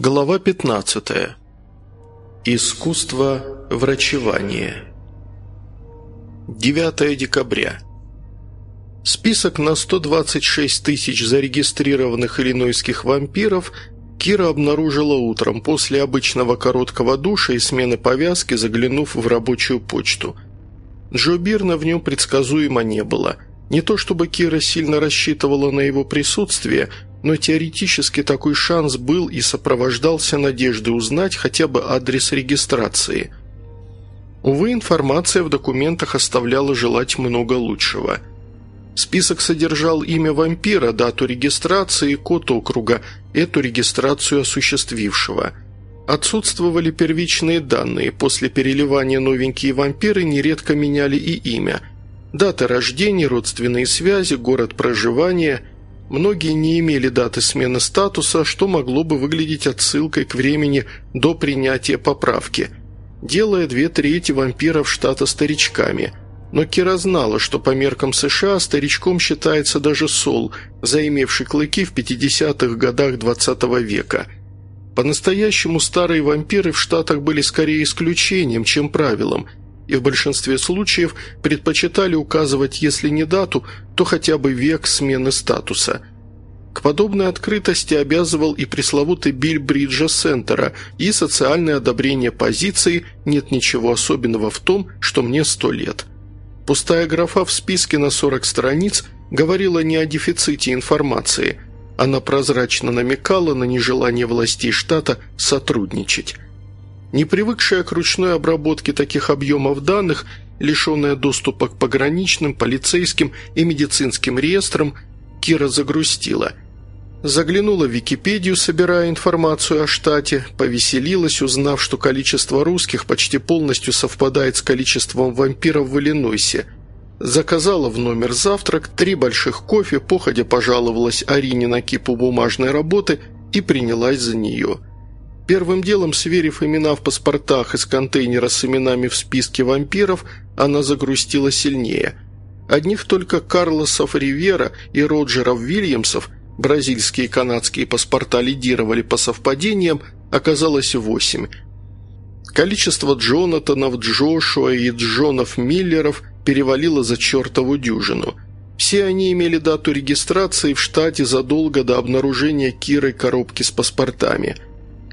Глава 15. Искусство врачевания. 9 декабря. Список на 126 тысяч зарегистрированных иллинойских вампиров Кира обнаружила утром после обычного короткого душа и смены повязки, заглянув в рабочую почту. Джо Бирна в нем предсказуемо не было. Не то чтобы Кира сильно рассчитывала на его присутствие – но теоретически такой шанс был и сопровождался надеждой узнать хотя бы адрес регистрации. Увы, информация в документах оставляла желать много лучшего. Список содержал имя вампира, дату регистрации, код округа, эту регистрацию осуществившего. Отсутствовали первичные данные, после переливания новенькие вампиры нередко меняли и имя. Даты рождения, родственные связи, город проживания – Многие не имели даты смены статуса, что могло бы выглядеть отсылкой к времени до принятия поправки, делая две трети вампиров штата старичками. Но Кира знала, что по меркам США старичком считается даже Сол, заимевший клыки в 50-х годах 20 -го века. По-настоящему старые вампиры в Штатах были скорее исключением, чем правилом – и в большинстве случаев предпочитали указывать, если не дату, то хотя бы век смены статуса. К подобной открытости обязывал и пресловутый Биль Бриджа Сентера и социальное одобрение позиции «нет ничего особенного в том, что мне сто лет». Пустая графа в списке на 40 страниц говорила не о дефиците информации. Она прозрачно намекала на нежелание властей штата сотрудничать. Не привыкшая к ручной обработке таких объемов данных, лишенная доступа к пограничным, полицейским и медицинским реестрам, Кира загрустила. Заглянула в Википедию, собирая информацию о штате, повеселилась, узнав, что количество русских почти полностью совпадает с количеством вампиров в Иллинойсе. Заказала в номер завтрак, три больших кофе, походя пожаловалась Арине на кипу бумажной работы и принялась за нее – Первым делом, сверив имена в паспортах из контейнера с именами в списке вампиров, она загрустила сильнее. Одних только Карлосов Ривера и Роджеров Вильямсов, бразильские и канадские паспорта лидировали по совпадениям, оказалось восемь. Количество Джонатанов, Джошуа и Джонов Миллеров перевалило за чертову дюжину. Все они имели дату регистрации в штате задолго до обнаружения Кирой коробки с паспортами –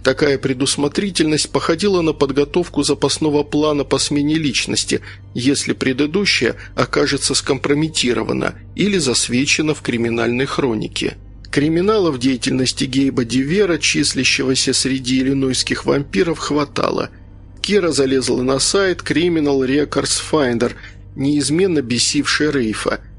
Такая предусмотрительность походила на подготовку запасного плана по смене личности, если предыдущая окажется скомпрометирована или засвечена в криминальной хронике. Криминала в деятельности Гейба Дивера, числящегося среди иллинойских вампиров, хватало. Кира залезла на сайт Criminal Records Finder, неизменно бесивший Рейфа –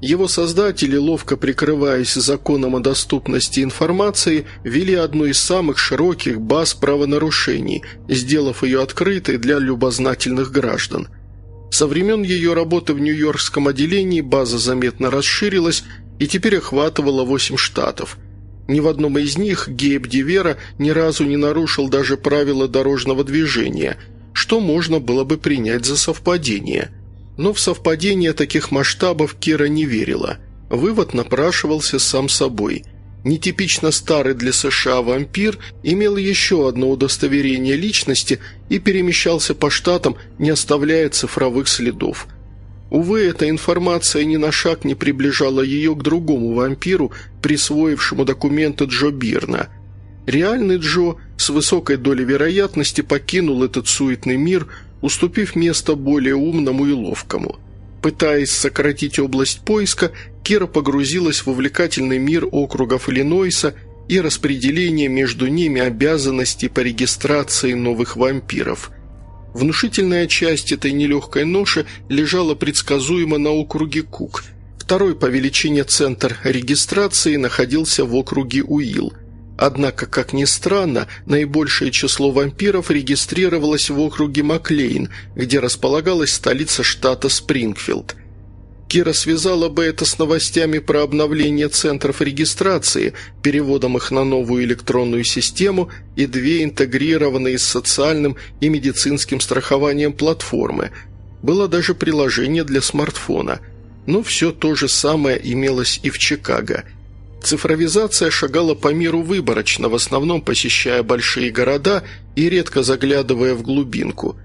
его создатели, ловко прикрываясь законом о доступности информации, вели одну из самых широких баз правонарушений, сделав ее открытой для любознательных граждан. Со времен ее работы в Нью-Йоркском отделении база заметно расширилась и теперь охватывала 8 штатов. Ни в одном из них Гейб Дивера ни разу не нарушил даже правила дорожного движения, что можно было бы принять за совпадение – но в совпадение таких масштабов Кира не верила. Вывод напрашивался сам собой. Нетипично старый для США вампир имел еще одно удостоверение личности и перемещался по штатам, не оставляя цифровых следов. Увы, эта информация ни на шаг не приближала ее к другому вампиру, присвоившему документы Джо Бирна. Реальный Джо с высокой долей вероятности покинул этот суетный мир – уступив место более умному и ловкому. Пытаясь сократить область поиска, Кира погрузилась в увлекательный мир округов Иллинойса и распределение между ними обязанностей по регистрации новых вампиров. Внушительная часть этой нелегкой ноши лежала предсказуемо на округе Кук. Второй по величине центр регистрации находился в округе Уилл – Однако, как ни странно, наибольшее число вампиров регистрировалось в округе Маклейн, где располагалась столица штата Спрингфилд. Кира связала бы это с новостями про обновление центров регистрации, переводом их на новую электронную систему и две интегрированные с социальным и медицинским страхованием платформы. Было даже приложение для смартфона. Но все то же самое имелось и в Чикаго – Цифровизация шагала по миру выборочно, в основном посещая большие города и редко заглядывая в глубинку.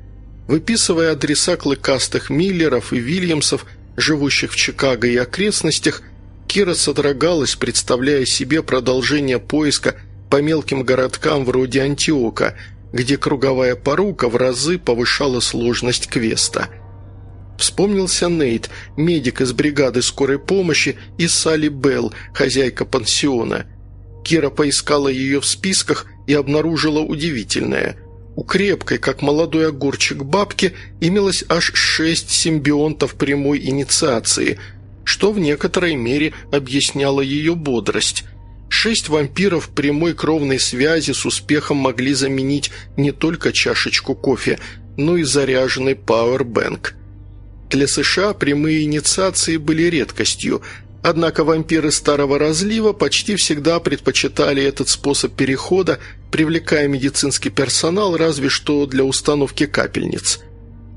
Выписывая адреса клыкастых Миллеров и Вильямсов, живущих в Чикаго и окрестностях, Кира содрогалась, представляя себе продолжение поиска по мелким городкам вроде Антиока, где круговая порука в разы повышала сложность квеста – Вспомнился Нейт, медик из бригады скорой помощи, и Салли Белл, хозяйка пансиона. Кира поискала ее в списках и обнаружила удивительное. У крепкой, как молодой огурчик бабки, имелось аж шесть симбионтов прямой инициации, что в некоторой мере объясняло ее бодрость. Шесть вампиров прямой кровной связи с успехом могли заменить не только чашечку кофе, но и заряженный пауэрбэнк – для США прямые инициации были редкостью, однако вампиры старого разлива почти всегда предпочитали этот способ перехода, привлекая медицинский персонал разве что для установки капельниц.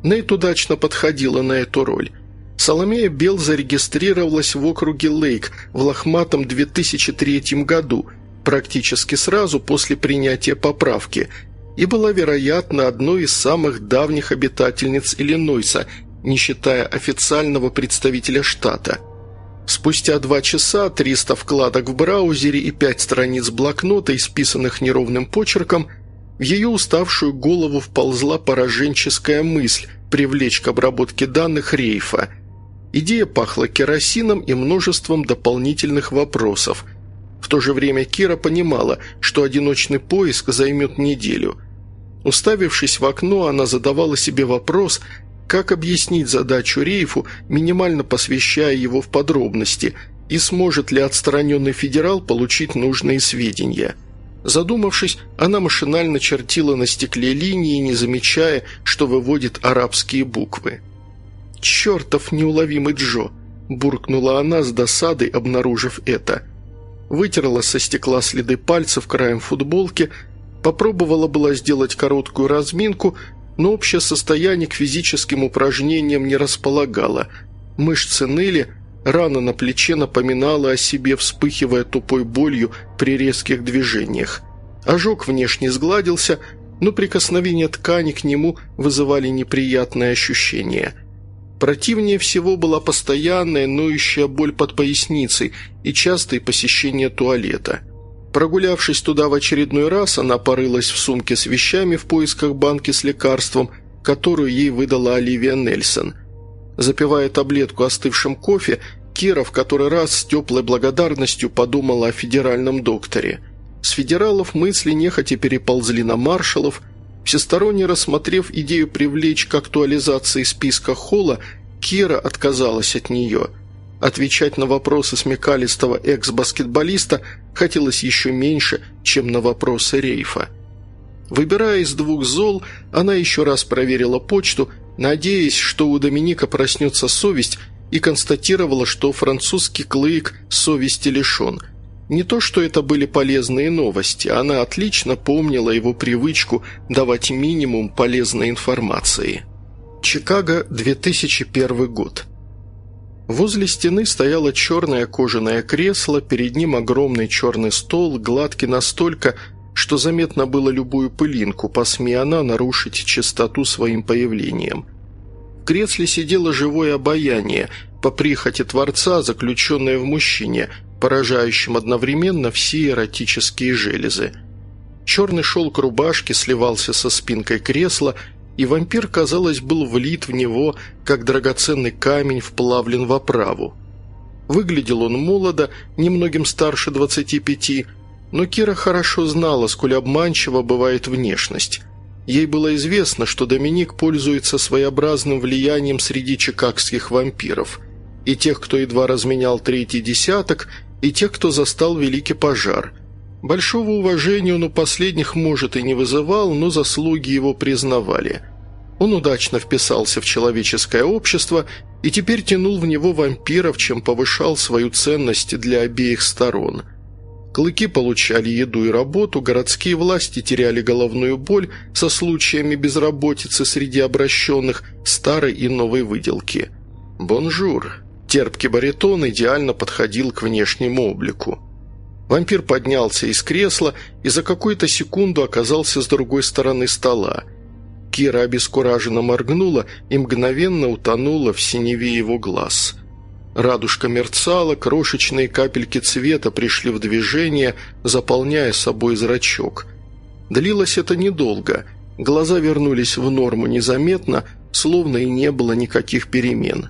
Нейт удачно подходила на эту роль. Соломея Бел зарегистрировалась в округе Лейк в лохматом 2003 году, практически сразу после принятия поправки, и была, вероятно, одной из самых давних обитательниц Иллинойса – не считая официального представителя штата. Спустя два часа 300 вкладок в браузере и пять страниц блокнота, исписанных неровным почерком, в ее уставшую голову вползла пораженческая мысль привлечь к обработке данных рейфа. Идея пахла керосином и множеством дополнительных вопросов. В то же время Кира понимала, что одиночный поиск займет неделю. Уставившись в окно, она задавала себе вопрос, как объяснить задачу Рейфу, минимально посвящая его в подробности, и сможет ли отстраненный федерал получить нужные сведения? Задумавшись, она машинально чертила на стекле линии, не замечая, что выводит арабские буквы. «Чертов неуловимый Джо!» – буркнула она с досадой, обнаружив это. Вытерла со стекла следы пальцев краем футболки, попробовала была сделать короткую разминку, но общее состояние к физическим упражнениям не располагало. Мышцы ныли, рана на плече напоминала о себе, вспыхивая тупой болью при резких движениях. Ожог внешне сгладился, но прикосновения ткани к нему вызывали неприятное ощущение. Противнее всего была постоянная ноющая боль под поясницей и частые посещения туалета – Прогулявшись туда в очередной раз, она порылась в сумке с вещами в поисках банки с лекарством, которую ей выдала Оливия Нельсон. Запивая таблетку остывшим кофе, Кира в который раз с теплой благодарностью подумала о федеральном докторе. С федералов мысли нехотя переползли на маршалов. Всесторонне рассмотрев идею привлечь к актуализации списка Холла, Кира отказалась от нее – Отвечать на вопросы смекалистого экс-баскетболиста хотелось еще меньше, чем на вопросы Рейфа. Выбирая из двух зол, она еще раз проверила почту, надеясь, что у Доминика проснется совесть, и констатировала, что французский клык совести лишен. Не то, что это были полезные новости, она отлично помнила его привычку давать минимум полезной информации. Чикаго, 2001 год. Возле стены стояло черное кожаное кресло, перед ним огромный черный стол, гладкий настолько, что заметно было любую пылинку, посмея она нарушить чистоту своим появлением. В кресле сидело живое обаяние, по прихоти Творца, заключенное в мужчине, поражающем одновременно все эротические железы. Черный шелк рубашки сливался со спинкой кресла и вампир, казалось, был влит в него, как драгоценный камень вплавлен в оправу. Выглядел он молодо, немногим старше 25, но Кира хорошо знала, сколь обманчива бывает внешность. Ей было известно, что Доминик пользуется своеобразным влиянием среди чикагских вампиров. И тех, кто едва разменял третий десяток, и тех, кто застал Великий пожар. Большого уважения он у последних, может, и не вызывал, но заслуги его признавали. Он удачно вписался в человеческое общество и теперь тянул в него вампиров, чем повышал свою ценность для обеих сторон. Клыки получали еду и работу, городские власти теряли головную боль со случаями безработицы среди обращенных старой и новой выделки. «Bonjour!» Терпкий баритон идеально подходил к внешнему облику. Вампир поднялся из кресла и за какую-то секунду оказался с другой стороны стола. Кира обескураженно моргнула и мгновенно утонула в синеве его глаз. Радужка мерцала, крошечные капельки цвета пришли в движение, заполняя собой зрачок. Длилось это недолго. Глаза вернулись в норму незаметно, словно и не было никаких перемен.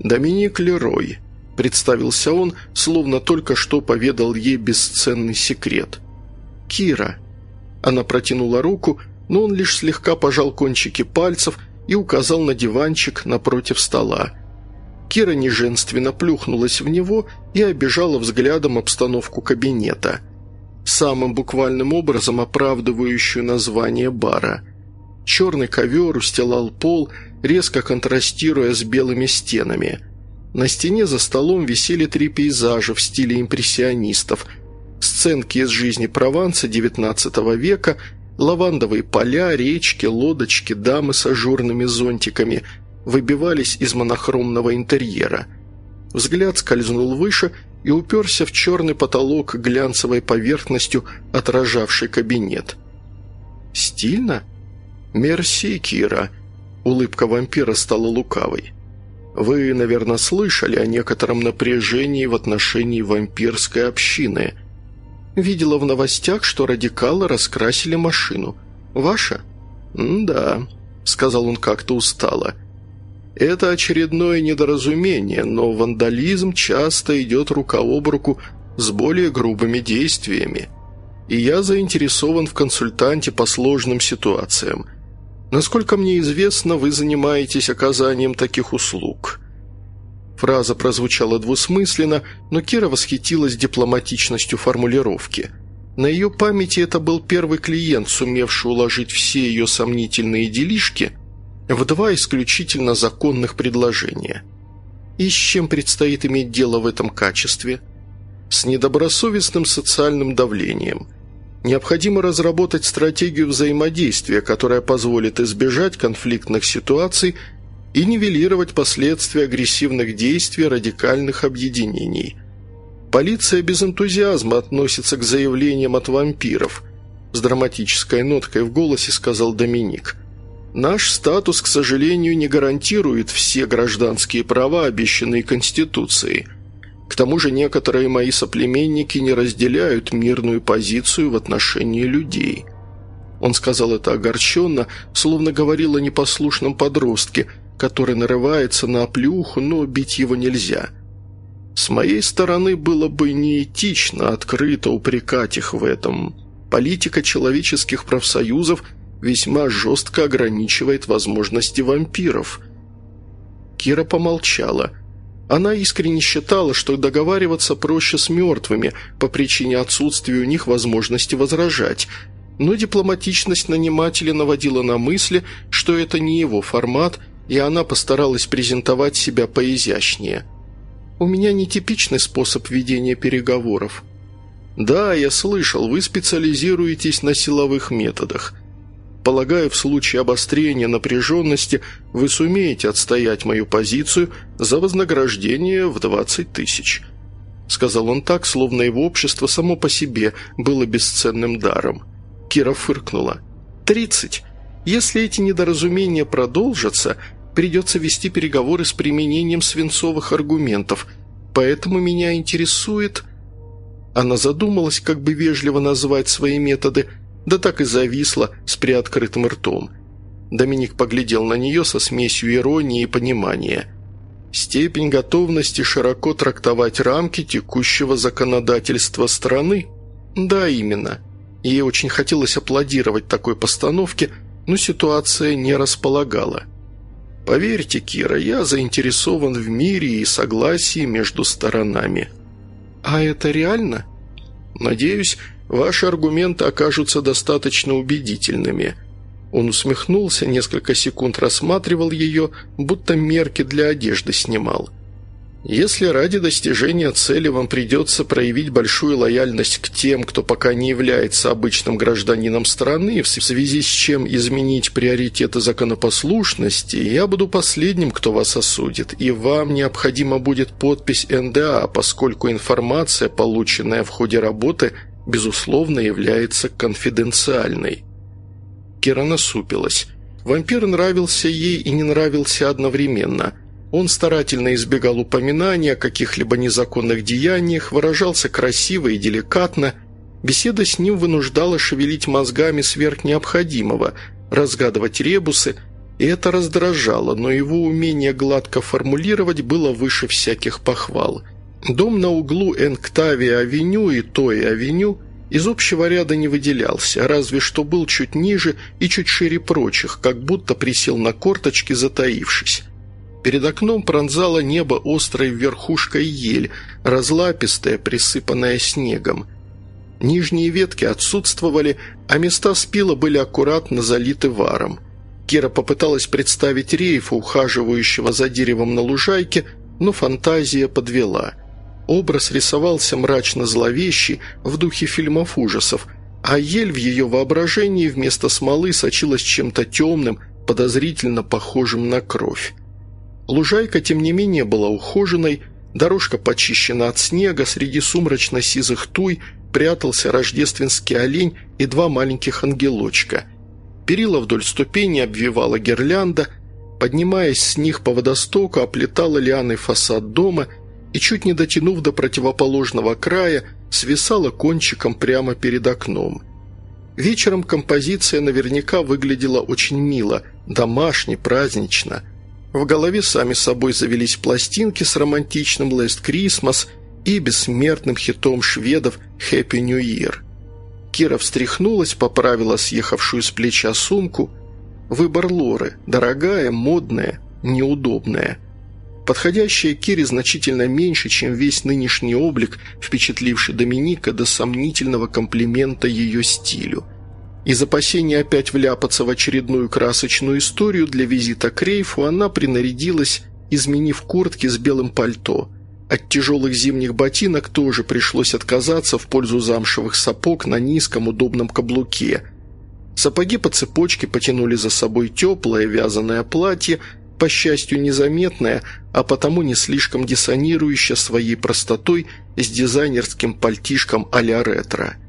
«Доминик Лерой», – представился он, словно только что поведал ей бесценный секрет. «Кира». Она протянула руку, но он лишь слегка пожал кончики пальцев и указал на диванчик напротив стола. Кира неженственно плюхнулась в него и обижала взглядом обстановку кабинета. Самым буквальным образом оправдывающую название бара. Черный ковер устилал пол, резко контрастируя с белыми стенами. На стене за столом висели три пейзажа в стиле импрессионистов. Сценки из жизни Прованса XIX века, лавандовые поля, речки, лодочки, дамы с ажурными зонтиками выбивались из монохромного интерьера. Взгляд скользнул выше и уперся в черный потолок глянцевой поверхностью, отражавший кабинет. «Стильно?» «Мерси, Кира», Улыбка вампира стала лукавой. «Вы, наверное, слышали о некотором напряжении в отношении вампирской общины. Видела в новостях, что радикалы раскрасили машину. Ваша?» «Да», — сказал он как-то устало. «Это очередное недоразумение, но вандализм часто идет рука об руку с более грубыми действиями. И я заинтересован в консультанте по сложным ситуациям». Насколько мне известно, вы занимаетесь оказанием таких услуг». Фраза прозвучала двусмысленно, но Кира восхитилась дипломатичностью формулировки. На ее памяти это был первый клиент, сумевший уложить все ее сомнительные делишки в два исключительно законных предложения. И с чем предстоит иметь дело в этом качестве? С недобросовестным социальным давлением – Необходимо разработать стратегию взаимодействия, которая позволит избежать конфликтных ситуаций и нивелировать последствия агрессивных действий радикальных объединений. Полиция без энтузиазма относится к заявлениям от вампиров. С драматической ноткой в голосе сказал Доминик. «Наш статус, к сожалению, не гарантирует все гражданские права, обещанные Конституцией». К тому же некоторые мои соплеменники не разделяют мирную позицию в отношении людей. Он сказал это огорченно, словно говорил о непослушном подростке, который нарывается на оплюху, но бить его нельзя. С моей стороны было бы неэтично открыто упрекать их в этом. Политика человеческих профсоюзов весьма жестко ограничивает возможности вампиров. Кира помолчала – она искренне считала, что договариваться проще с мертвыми по причине отсутствия у них возможности возражать, но дипломатичность нанимателя наводила на мысли, что это не его формат, и она постаралась презентовать себя поизящнее. «У меня нетипичный способ ведения переговоров». «Да, я слышал, вы специализируетесь на силовых методах. Полагаю, в случае обострения напряженности вы сумеете отстоять мою позицию за вознаграждение в 20 тысяч», — сказал он так, словно его общество само по себе было бесценным даром. Кира фыркнула. «Тридцать. Если эти недоразумения продолжатся, придется вести переговоры с применением свинцовых аргументов, поэтому меня интересует...» Она задумалась, как бы вежливо назвать свои методы — да так и зависла с приоткрытым ртом. Доминик поглядел на нее со смесью иронии и понимания. Степень готовности широко трактовать рамки текущего законодательства страны? Да, именно. Ей очень хотелось аплодировать такой постановке, но ситуация не располагала. «Поверьте, Кира, я заинтересован в мире и согласии между сторонами». «А это реально?» «Надеюсь, Ваши аргументы окажутся достаточно убедительными». Он усмехнулся, несколько секунд рассматривал ее, будто мерки для одежды снимал. Если ради достижения цели вам придется проявить большую лояльность к тем, кто пока не является обычным гражданином страны, в связи с чем изменить приоритеты законопослушности, я буду последним, кто вас осудит, и вам необходима будет подпись НДА, поскольку информация, полученная в ходе работы, безусловно, является конфиденциальной. Кира насупилась. Вампир нравился ей и не нравился одновременно – он старательно избегал упоминания о каких-либо незаконных деяниях, выражался красиво и деликатно. Беседа с ним вынуждала шевелить мозгами сверх необходимого, разгадывать ребусы, и это раздражало, но его умение гладко формулировать было выше всяких похвал. Дом на углу Энктавия-авеню и Той-авеню из общего ряда не выделялся, разве что был чуть ниже и чуть шире прочих, как будто присел на корточки, затаившись. Перед окном пронзало небо острой верхушкой ель, разлапистая, присыпанная снегом. Нижние ветки отсутствовали, а места спила были аккуратно залиты варом. Кира попыталась представить рейфа, ухаживающего за деревом на лужайке, но фантазия подвела. Образ рисовался мрачно-зловещий в духе фильмов ужасов, а ель в ее воображении вместо смолы сочилась чем-то темным, подозрительно похожим на кровь. Лужайка, тем не менее, была ухоженной, дорожка почищена от снега, среди сумрачно-сизых туй прятался рождественский олень и два маленьких ангелочка. Перила вдоль ступени обвивала гирлянда, поднимаясь с них по водостоку, оплетала лианой фасад дома и, чуть не дотянув до противоположного края, свисала кончиком прямо перед окном. Вечером композиция наверняка выглядела очень мило, домашне, празднично – в голове сами собой завелись пластинки с романтичным «Last Christmas» и бессмертным хитом шведов «Happy New Year». Кира встряхнулась, поправила съехавшую с плеча сумку. Выбор Лоры – дорогая, модная, неудобная. Подходящая Кире значительно меньше, чем весь нынешний облик, впечатливший Доминика до сомнительного комплимента ее стилю – из опасения опять вляпаться в очередную красочную историю для визита к Рейфу она принарядилась, изменив куртки с белым пальто. От тяжелых зимних ботинок тоже пришлось отказаться в пользу замшевых сапог на низком удобном каблуке. Сапоги по цепочке потянули за собой теплое вязаное платье, по счастью незаметное, а потому не слишком диссонирующее своей простотой с дизайнерским пальтишком а-ля ретро –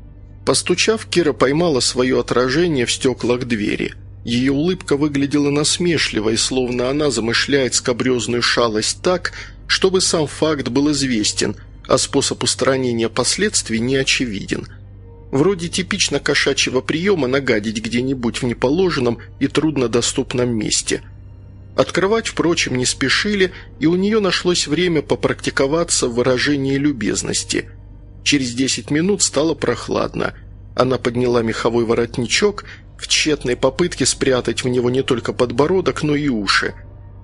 Постучав, Кира поймала свое отражение в стеклах двери. Ее улыбка выглядела насмешливой, словно она замышляет скобрезную шалость так, чтобы сам факт был известен, а способ устранения последствий не очевиден. Вроде типично кошачьего приема нагадить где-нибудь в неположенном и труднодоступном месте. Открывать, впрочем, не спешили, и у нее нашлось время попрактиковаться в выражении любезности – Через десять минут стало прохладно. Она подняла меховой воротничок в тщетной попытке спрятать в него не только подбородок, но и уши.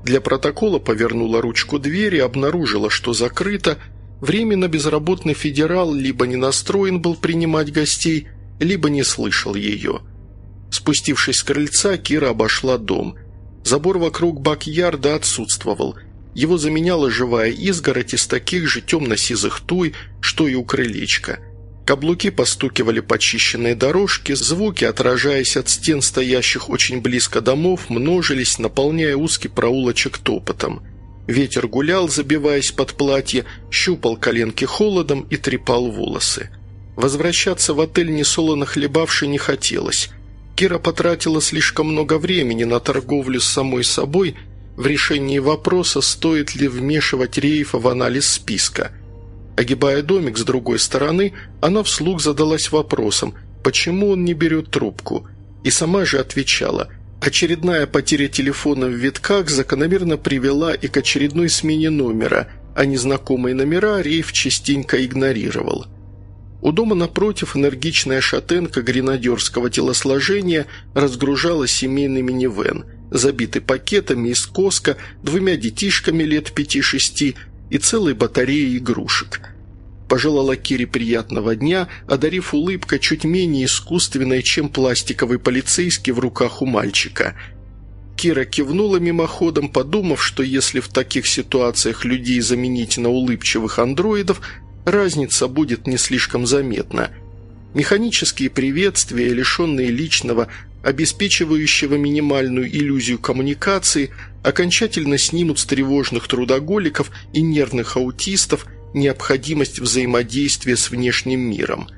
Для протокола повернула ручку двери, обнаружила, что закрыто. Временно безработный федерал либо не настроен был принимать гостей, либо не слышал ее. Спустившись с крыльца, Кира обошла дом. Забор вокруг бак-ярда отсутствовал – его заменяла живая изгородь из таких же темно-сизых туй, что и у крылечка. Каблуки постукивали по чищенной дорожке, звуки, отражаясь от стен стоящих очень близко домов, множились, наполняя узкий проулочек топотом. Ветер гулял, забиваясь под платье, щупал коленки холодом и трепал волосы. Возвращаться в отель несолоно хлебавши не хотелось. Кира потратила слишком много времени на торговлю с самой собой – в решении вопроса, стоит ли вмешивать Рейфа в анализ списка. Огибая домик с другой стороны, она вслух задалась вопросом, почему он не берет трубку, и сама же отвечала – Очередная потеря телефона в витках закономерно привела и к очередной смене номера, а незнакомые номера Рейф частенько игнорировал. У дома напротив энергичная шатенка гренадерского телосложения разгружала семейный минивэн – забитый пакетами из коска, двумя детишками лет пяти-шести и целой батареей игрушек. Пожелала Кире приятного дня, одарив улыбкой чуть менее искусственной, чем пластиковый полицейский в руках у мальчика. Кира кивнула мимоходом, подумав, что если в таких ситуациях людей заменить на улыбчивых андроидов, разница будет не слишком заметна. Механические приветствия, лишенные личного, обеспечивающего минимальную иллюзию коммуникации, окончательно снимут с тревожных трудоголиков и нервных аутистов необходимость взаимодействия с внешним миром.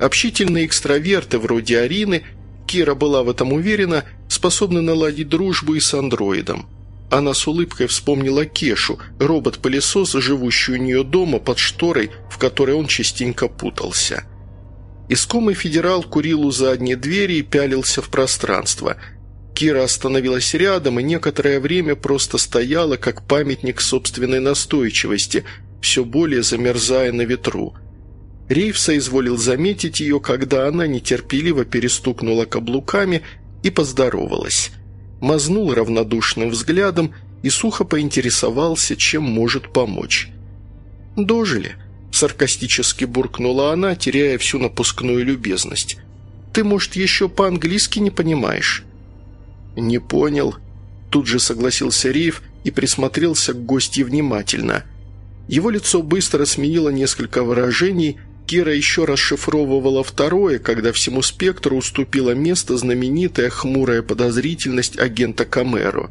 Общительные экстраверты вроде Арины, Кира была в этом уверена, способны наладить дружбу и с андроидом. Она с улыбкой вспомнила Кешу, робот-пылесос, живущую у нее дома под шторой, в которой он частенько путался. Искомый федерал курил у задней двери и пялился в пространство. Кира остановилась рядом и некоторое время просто стояла, как памятник собственной настойчивости, все более замерзая на ветру. Рейв соизволил заметить ее, когда она нетерпеливо перестукнула каблуками и поздоровалась. Мазнул равнодушным взглядом и сухо поинтересовался, чем может помочь. «Дожили», – саркастически буркнула она, теряя всю напускную любезность. «Ты, может, еще по-английски не понимаешь?» «Не понял», – тут же согласился Рейв и присмотрелся к гостье внимательно. Его лицо быстро сменило несколько выражений – Кира еще расшифровывала второе, когда всему спектру уступила место знаменитая хмурая подозрительность агента Камеро.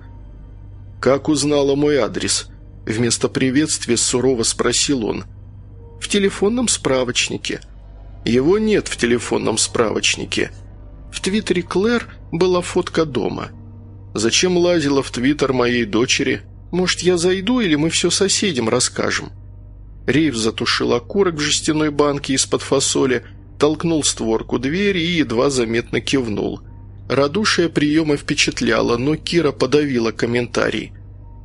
«Как узнала мой адрес?» Вместо приветствия сурово спросил он. «В телефонном справочнике». «Его нет в телефонном справочнике». В твиттере Клэр была фотка дома. «Зачем лазила в твиттер моей дочери? Может, я зайду, или мы все соседям расскажем?» Рейв затушил окурок в жестяной банке из-под фасоли, толкнул створку двери и едва заметно кивнул. Радушие приема впечатляло, но Кира подавила комментарий.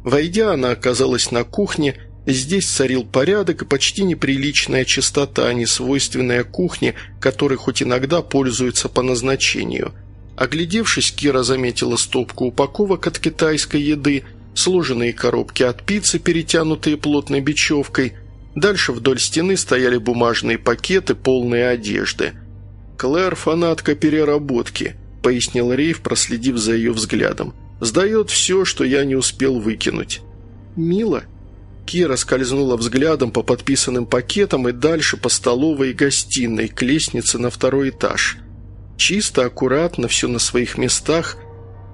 Войдя, она оказалась на кухне, здесь царил порядок и почти неприличная чистота, не свойственная кухне, которой хоть иногда пользуются по назначению. Оглядевшись, Кира заметила стопку упаковок от китайской еды, сложенные коробки от пиццы, перетянутые плотной бечевкой – Дальше вдоль стены стояли бумажные пакеты, полные одежды. «Клэр – фанатка переработки», – пояснил Рейв, проследив за ее взглядом. «Сдает все, что я не успел выкинуть». «Мило». Кира скользнула взглядом по подписанным пакетам и дальше по столовой и гостиной, к лестнице на второй этаж. Чисто, аккуратно, все на своих местах.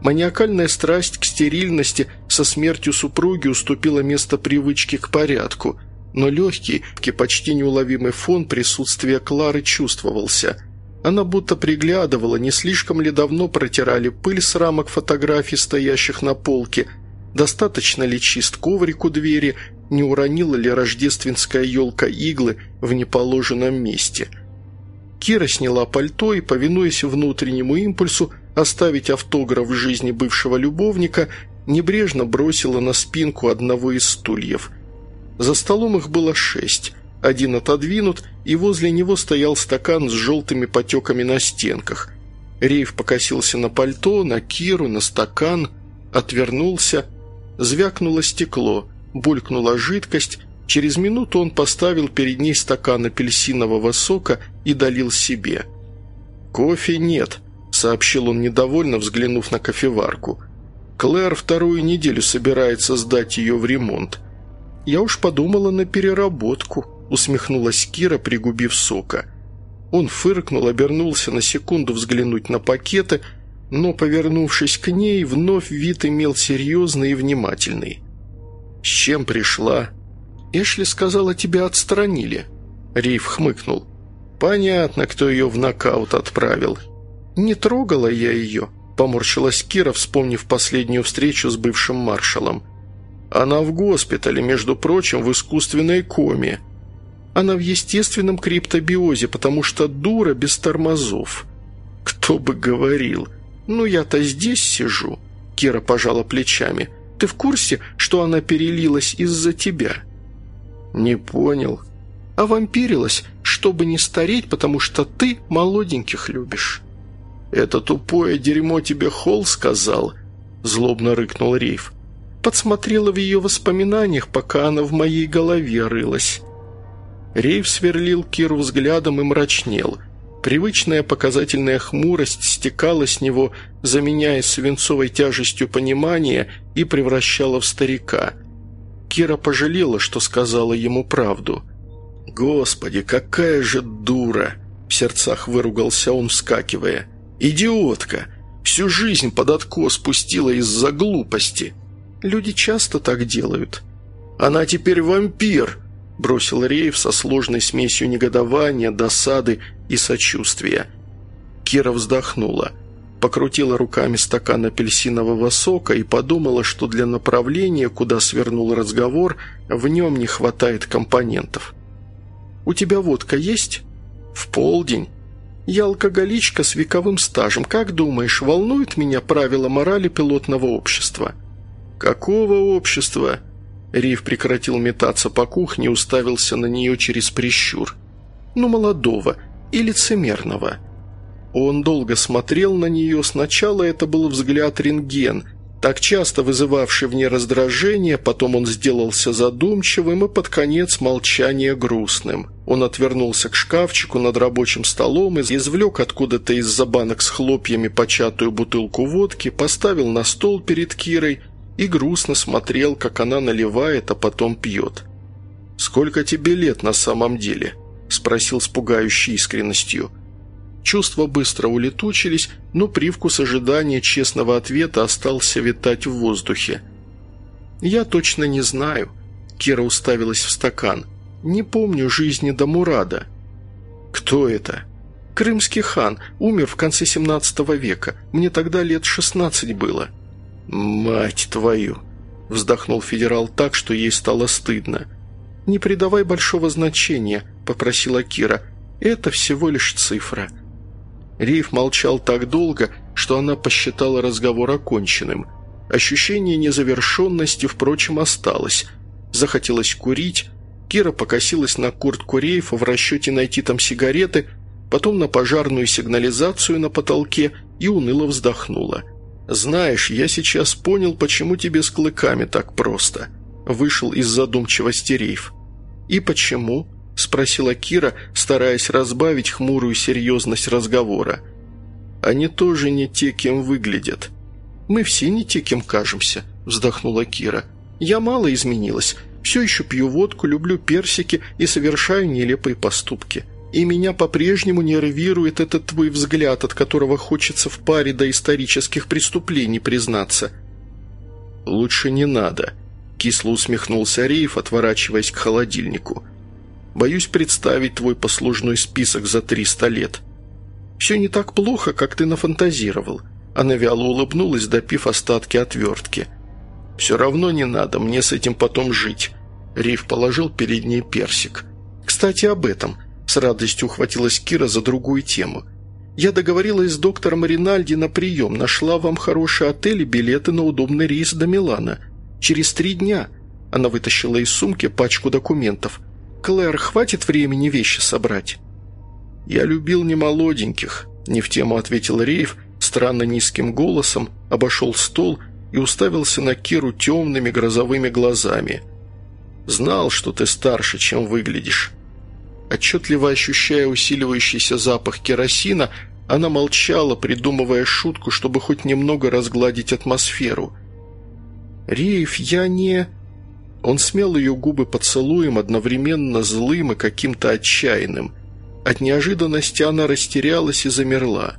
Маниакальная страсть к стерильности со смертью супруги уступила место привычке к порядку – но легкий, почти неуловимый фон присутствия Клары чувствовался. Она будто приглядывала, не слишком ли давно протирали пыль с рамок фотографий, стоящих на полке, достаточно ли чист коврик у двери, не уронила ли рождественская елка иглы в неположенном месте. Кира сняла пальто и, повинуясь внутреннему импульсу, оставить автограф в жизни бывшего любовника, небрежно бросила на спинку одного из стульев – за столом их было шесть. Один отодвинут, и возле него стоял стакан с желтыми потеками на стенках. Рейв покосился на пальто, на Киру, на стакан, отвернулся. Звякнуло стекло, булькнула жидкость. Через минуту он поставил перед ней стакан апельсинового сока и долил себе. «Кофе нет», — сообщил он недовольно, взглянув на кофеварку. «Клэр вторую неделю собирается сдать ее в ремонт. «Я уж подумала на переработку», – усмехнулась Кира, пригубив сока. Он фыркнул, обернулся на секунду взглянуть на пакеты, но, повернувшись к ней, вновь вид имел серьезный и внимательный. «С чем пришла?» «Эшли сказала, тебя отстранили». Рейв хмыкнул. «Понятно, кто ее в нокаут отправил». «Не трогала я ее», – поморщилась Кира, вспомнив последнюю встречу с бывшим маршалом. Она в госпитале, между прочим, в искусственной коме. Она в естественном криптобиозе, потому что дура без тормозов. Кто бы говорил. Ну, я-то здесь сижу. Кира пожала плечами. Ты в курсе, что она перелилась из-за тебя? Не понял. А вампирилась, чтобы не стареть, потому что ты молоденьких любишь. «Это тупое дерьмо тебе Холл сказал?» – злобно рыкнул Рейв подсмотрела в ее воспоминаниях, пока она в моей голове рылась. Рейв сверлил Киру взглядом и мрачнел. Привычная показательная хмурость стекала с него, заменяя свинцовой тяжестью понимания и превращала в старика. Кира пожалела, что сказала ему правду. «Господи, какая же дура!» – в сердцах выругался он, вскакивая. «Идиотка! Всю жизнь под откос спустила из-за глупости!» «Люди часто так делают». «Она теперь вампир!» – бросил Рейв со сложной смесью негодования, досады и сочувствия. Кира вздохнула, покрутила руками стакан апельсинового сока и подумала, что для направления, куда свернул разговор, в нем не хватает компонентов. «У тебя водка есть?» «В полдень». «Я алкоголичка с вековым стажем. Как думаешь, волнует меня правила морали пилотного общества?» «Какого общества?» Рив прекратил метаться по кухне и уставился на нее через прищур. «Ну, молодого и лицемерного». Он долго смотрел на нее, сначала это был взгляд рентген, так часто вызывавший в ней раздражение, потом он сделался задумчивым и под конец молчание грустным. Он отвернулся к шкафчику над рабочим столом и извлек откуда-то из-за банок с хлопьями початую бутылку водки, поставил на стол перед Кирой – и грустно смотрел, как она наливает, а потом пьет. «Сколько тебе лет на самом деле?» – спросил с пугающей искренностью. Чувства быстро улетучились, но привкус ожидания честного ответа остался витать в воздухе. «Я точно не знаю», – Кира уставилась в стакан. «Не помню жизни до Мурада». «Кто это?» «Крымский хан. Умер в конце 17 века. Мне тогда лет 16 было». «Мать твою!» – вздохнул федерал так, что ей стало стыдно. «Не придавай большого значения», – попросила Кира. «Это всего лишь цифра». Рейф молчал так долго, что она посчитала разговор оконченным. Ощущение незавершенности, впрочем, осталось. Захотелось курить. Кира покосилась на куртку Рейфа в расчете найти там сигареты, потом на пожарную сигнализацию на потолке и уныло вздохнула – «Знаешь, я сейчас понял, почему тебе с клыками так просто», – вышел из задумчивости Рейф. «И почему?» – спросила Кира, стараясь разбавить хмурую серьезность разговора. «Они тоже не те, кем выглядят». «Мы все не те, кем кажемся», – вздохнула Кира. «Я мало изменилась. Все еще пью водку, люблю персики и совершаю нелепые поступки и меня по-прежнему нервирует этот твой взгляд, от которого хочется в паре до исторических преступлений признаться». «Лучше не надо», – кисло усмехнулся Рейф, отворачиваясь к холодильнику. «Боюсь представить твой послужной список за триста лет». «Все не так плохо, как ты нафантазировал». Она вяло улыбнулась, допив остатки отвертки. «Все равно не надо, мне с этим потом жить». Рейф положил перед ней персик. «Кстати, об этом. С радостью ухватилась Кира за другую тему. «Я договорилась с доктором Ринальди на прием, нашла вам хороший отель и билеты на удобный рейс до Милана. Через три дня». Она вытащила из сумки пачку документов. «Клэр, хватит времени вещи собрать?» «Я любил немолоденьких», – не в тему ответил Рейв, странно низким голосом, обошел стол и уставился на Киру темными грозовыми глазами. «Знал, что ты старше, чем выглядишь. Отчетливо ощущая усиливающийся запах керосина, она молчала, придумывая шутку, чтобы хоть немного разгладить атмосферу. «Рейф, я не...» Он смел ее губы поцелуем, одновременно злым и каким-то отчаянным. От неожиданности она растерялась и замерла.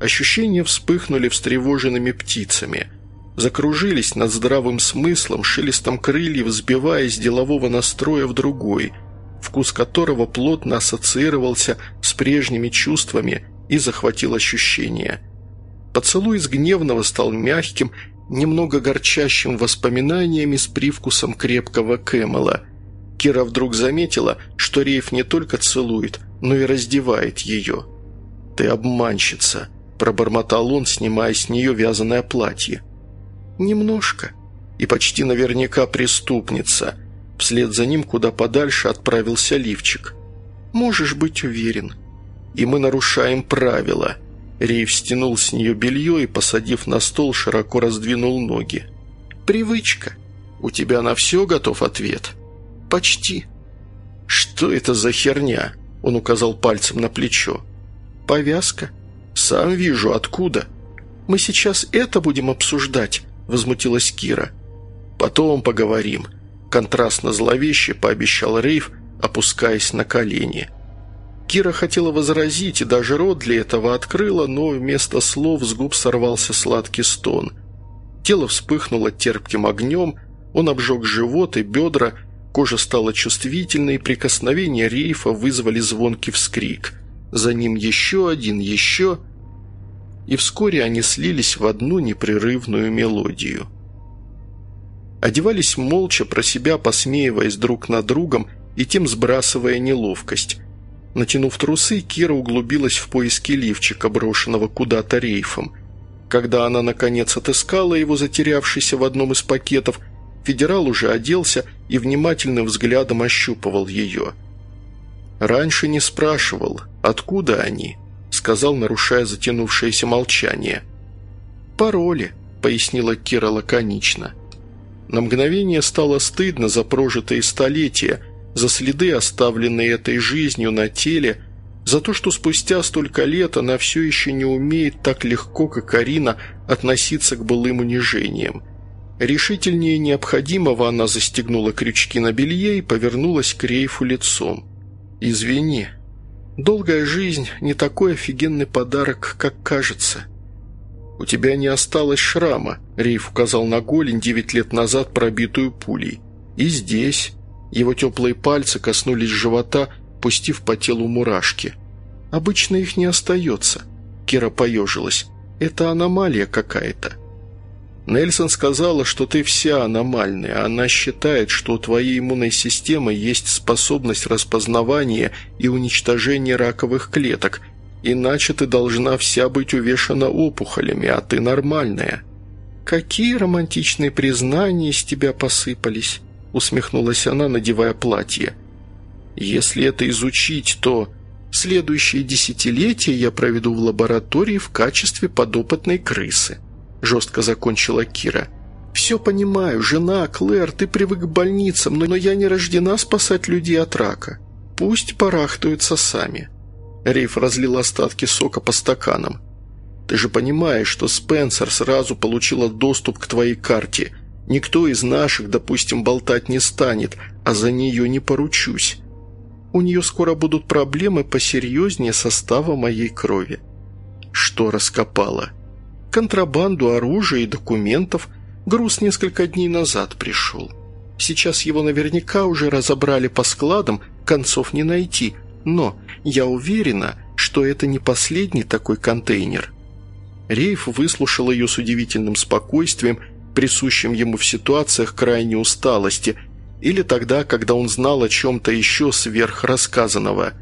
Ощущения вспыхнули встревоженными птицами. Закружились над здравым смыслом, шелестом крыльев, сбиваясь с делового настроя в другой – вкус которого плотно ассоциировался с прежними чувствами и захватил ощущения. Поцелуй из гневного стал мягким, немного горчащим воспоминаниями с привкусом крепкого кэмела. Кира вдруг заметила, что Рейф не только целует, но и раздевает ее. «Ты обманщица», – пробормотал он, снимая с нее вязаное платье. «Немножко. И почти наверняка преступница», Вслед за ним куда подальше отправился лифчик. «Можешь быть уверен. И мы нарушаем правила». Рейв стянул с нее белье и, посадив на стол, широко раздвинул ноги. «Привычка. У тебя на все готов ответ?» «Почти». «Что это за херня?» – он указал пальцем на плечо. повязка». «Сам вижу, откуда?» «Мы сейчас это будем обсуждать», – возмутилась Кира. «Потом поговорим», – контрастно зловеще пообещал Рейв, опускаясь на колени. Кира хотела возразить и даже рот для этого открыла, но вместо слов с губ сорвался сладкий стон. Тело вспыхнуло терпким огнем, он обжег живот и бедра, кожа стала чувствительной, прикосновения рейфа вызвали звонкий вскрик. За ним еще один, еще... И вскоре они слились в одну непрерывную мелодию. Одевались молча, про себя посмеиваясь друг над другом и тем сбрасывая неловкость. Натянув трусы, Кира углубилась в поиски лифчика, брошенного куда-то рейфом. Когда она, наконец, отыскала его, затерявшийся в одном из пакетов, федерал уже оделся и внимательным взглядом ощупывал ее. «Раньше не спрашивал, откуда они?» — сказал, нарушая затянувшееся молчание. «Пароли», — пояснила Кира лаконично. На мгновение стало стыдно за прожитые столетия, за следы, оставленные этой жизнью на теле, за то, что спустя столько лет она все еще не умеет так легко, как Карина, относиться к былым унижениям. Решительнее необходимого она застегнула крючки на белье и повернулась к Рейфу лицом. «Извини. Долгая жизнь – не такой офигенный подарок, как кажется». «У тебя не осталось шрама», – Рейф указал на голень девять лет назад, пробитую пулей. «И здесь». Его теплые пальцы коснулись живота, пустив по телу мурашки. «Обычно их не остается», — Кира поежилась. «Это аномалия какая-то». Нельсон сказала, что ты вся аномальная. Она считает, что у твоей иммунной системы есть способность распознавания и уничтожения раковых клеток, иначе ты должна вся быть увешана опухолями, а ты нормальная. Какие романтичные признания из тебя посыпались. – усмехнулась она, надевая платье. «Если это изучить, то следующие десятилетия я проведу в лаборатории в качестве подопытной крысы», – жестко закончила Кира. «Все понимаю, жена, Клэр, ты привык к больницам, но я не рождена спасать людей от рака. Пусть барахтаются сами». Рейф разлил остатки сока по стаканам. «Ты же понимаешь, что Спенсер сразу получила доступ к твоей карте – Никто из наших, допустим, болтать не станет, а за нее не поручусь. У нее скоро будут проблемы посерьезнее состава моей крови. Что раскопала? Контрабанду оружия и документов. Груз несколько дней назад пришел. Сейчас его наверняка уже разобрали по складам, концов не найти. Но я уверена, что это не последний такой контейнер. Рейф выслушал ее с удивительным спокойствием присущим ему в ситуациях крайней усталости, или тогда, когда он знал о чем-то еще сверх рассказанного.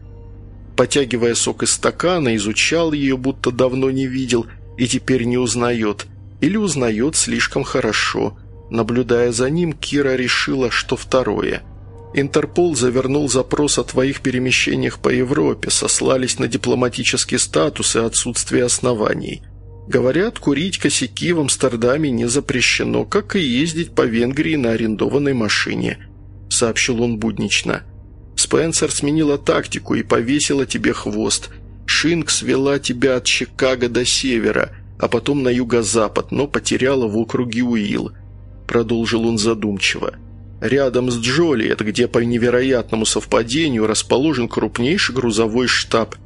Потягивая сок из стакана, изучал ее, будто давно не видел и теперь не узнает, или узнает слишком хорошо. Наблюдая за ним, Кира решила, что второе – Интерпол завернул запрос о твоих перемещениях по Европе, сослались на дипломатический статус и отсутствие оснований. Говорят, курить косяки в Амстердаме не запрещено, как и ездить по Венгрии на арендованной машине», — сообщил он буднично. «Спенсер сменила тактику и повесила тебе хвост. Шинк свела тебя от Чикаго до севера, а потом на юго-запад, но потеряла в округе Уилл», — продолжил он задумчиво. «Рядом с Джолиет, где по невероятному совпадению расположен крупнейший грузовой штаб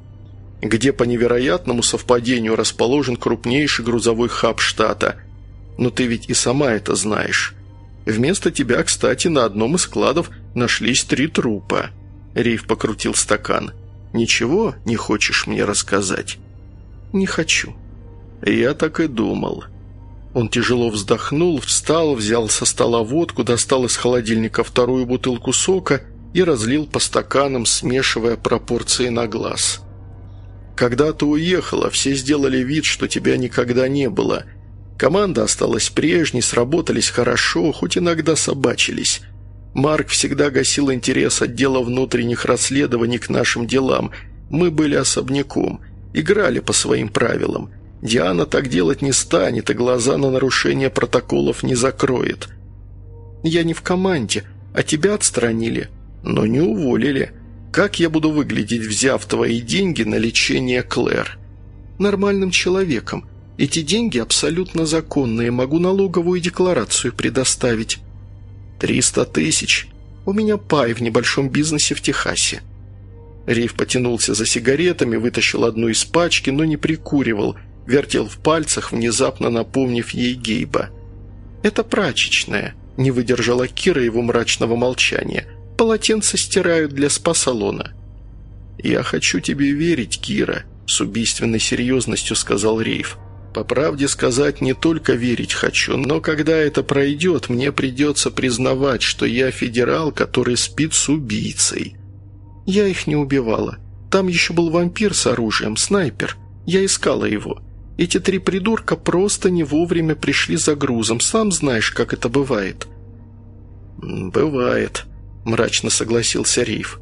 где по невероятному совпадению расположен крупнейший грузовой хаб штата. Но ты ведь и сама это знаешь. Вместо тебя, кстати, на одном из складов нашлись три трупа». Рейв покрутил стакан. «Ничего не хочешь мне рассказать?» «Не хочу». «Я так и думал». Он тяжело вздохнул, встал, взял со стола водку, достал из холодильника вторую бутылку сока и разлил по стаканам, смешивая пропорции на глаз. Когда ты уехала, все сделали вид, что тебя никогда не было. Команда осталась прежней, сработались хорошо, хоть иногда собачились. Марк всегда гасил интерес отдела внутренних расследований к нашим делам. Мы были особняком, играли по своим правилам. Диана так делать не станет и глаза на нарушение протоколов не закроет. Я не в команде, а тебя отстранили, но не уволили. Как я буду выглядеть, взяв твои деньги на лечение Клэр? Нормальным человеком. Эти деньги абсолютно законные, могу налоговую декларацию предоставить. Триста тысяч. У меня пай в небольшом бизнесе в Техасе. Рейв потянулся за сигаретами, вытащил одну из пачки, но не прикуривал, вертел в пальцах, внезапно напомнив ей Гейба. «Это прачечная», – не выдержала Кира его мрачного молчания – полотенца стирают для спа-салона». «Я хочу тебе верить, Кира», – с убийственной серьезностью сказал Рейв. «По правде сказать, не только верить хочу, но когда это пройдет, мне придется признавать, что я федерал, который спит с убийцей». «Я их не убивала. Там еще был вампир с оружием, снайпер. Я искала его. Эти три придурка просто не вовремя пришли за грузом, сам знаешь, как это бывает». «Бывает», – мрачно согласился Рейв.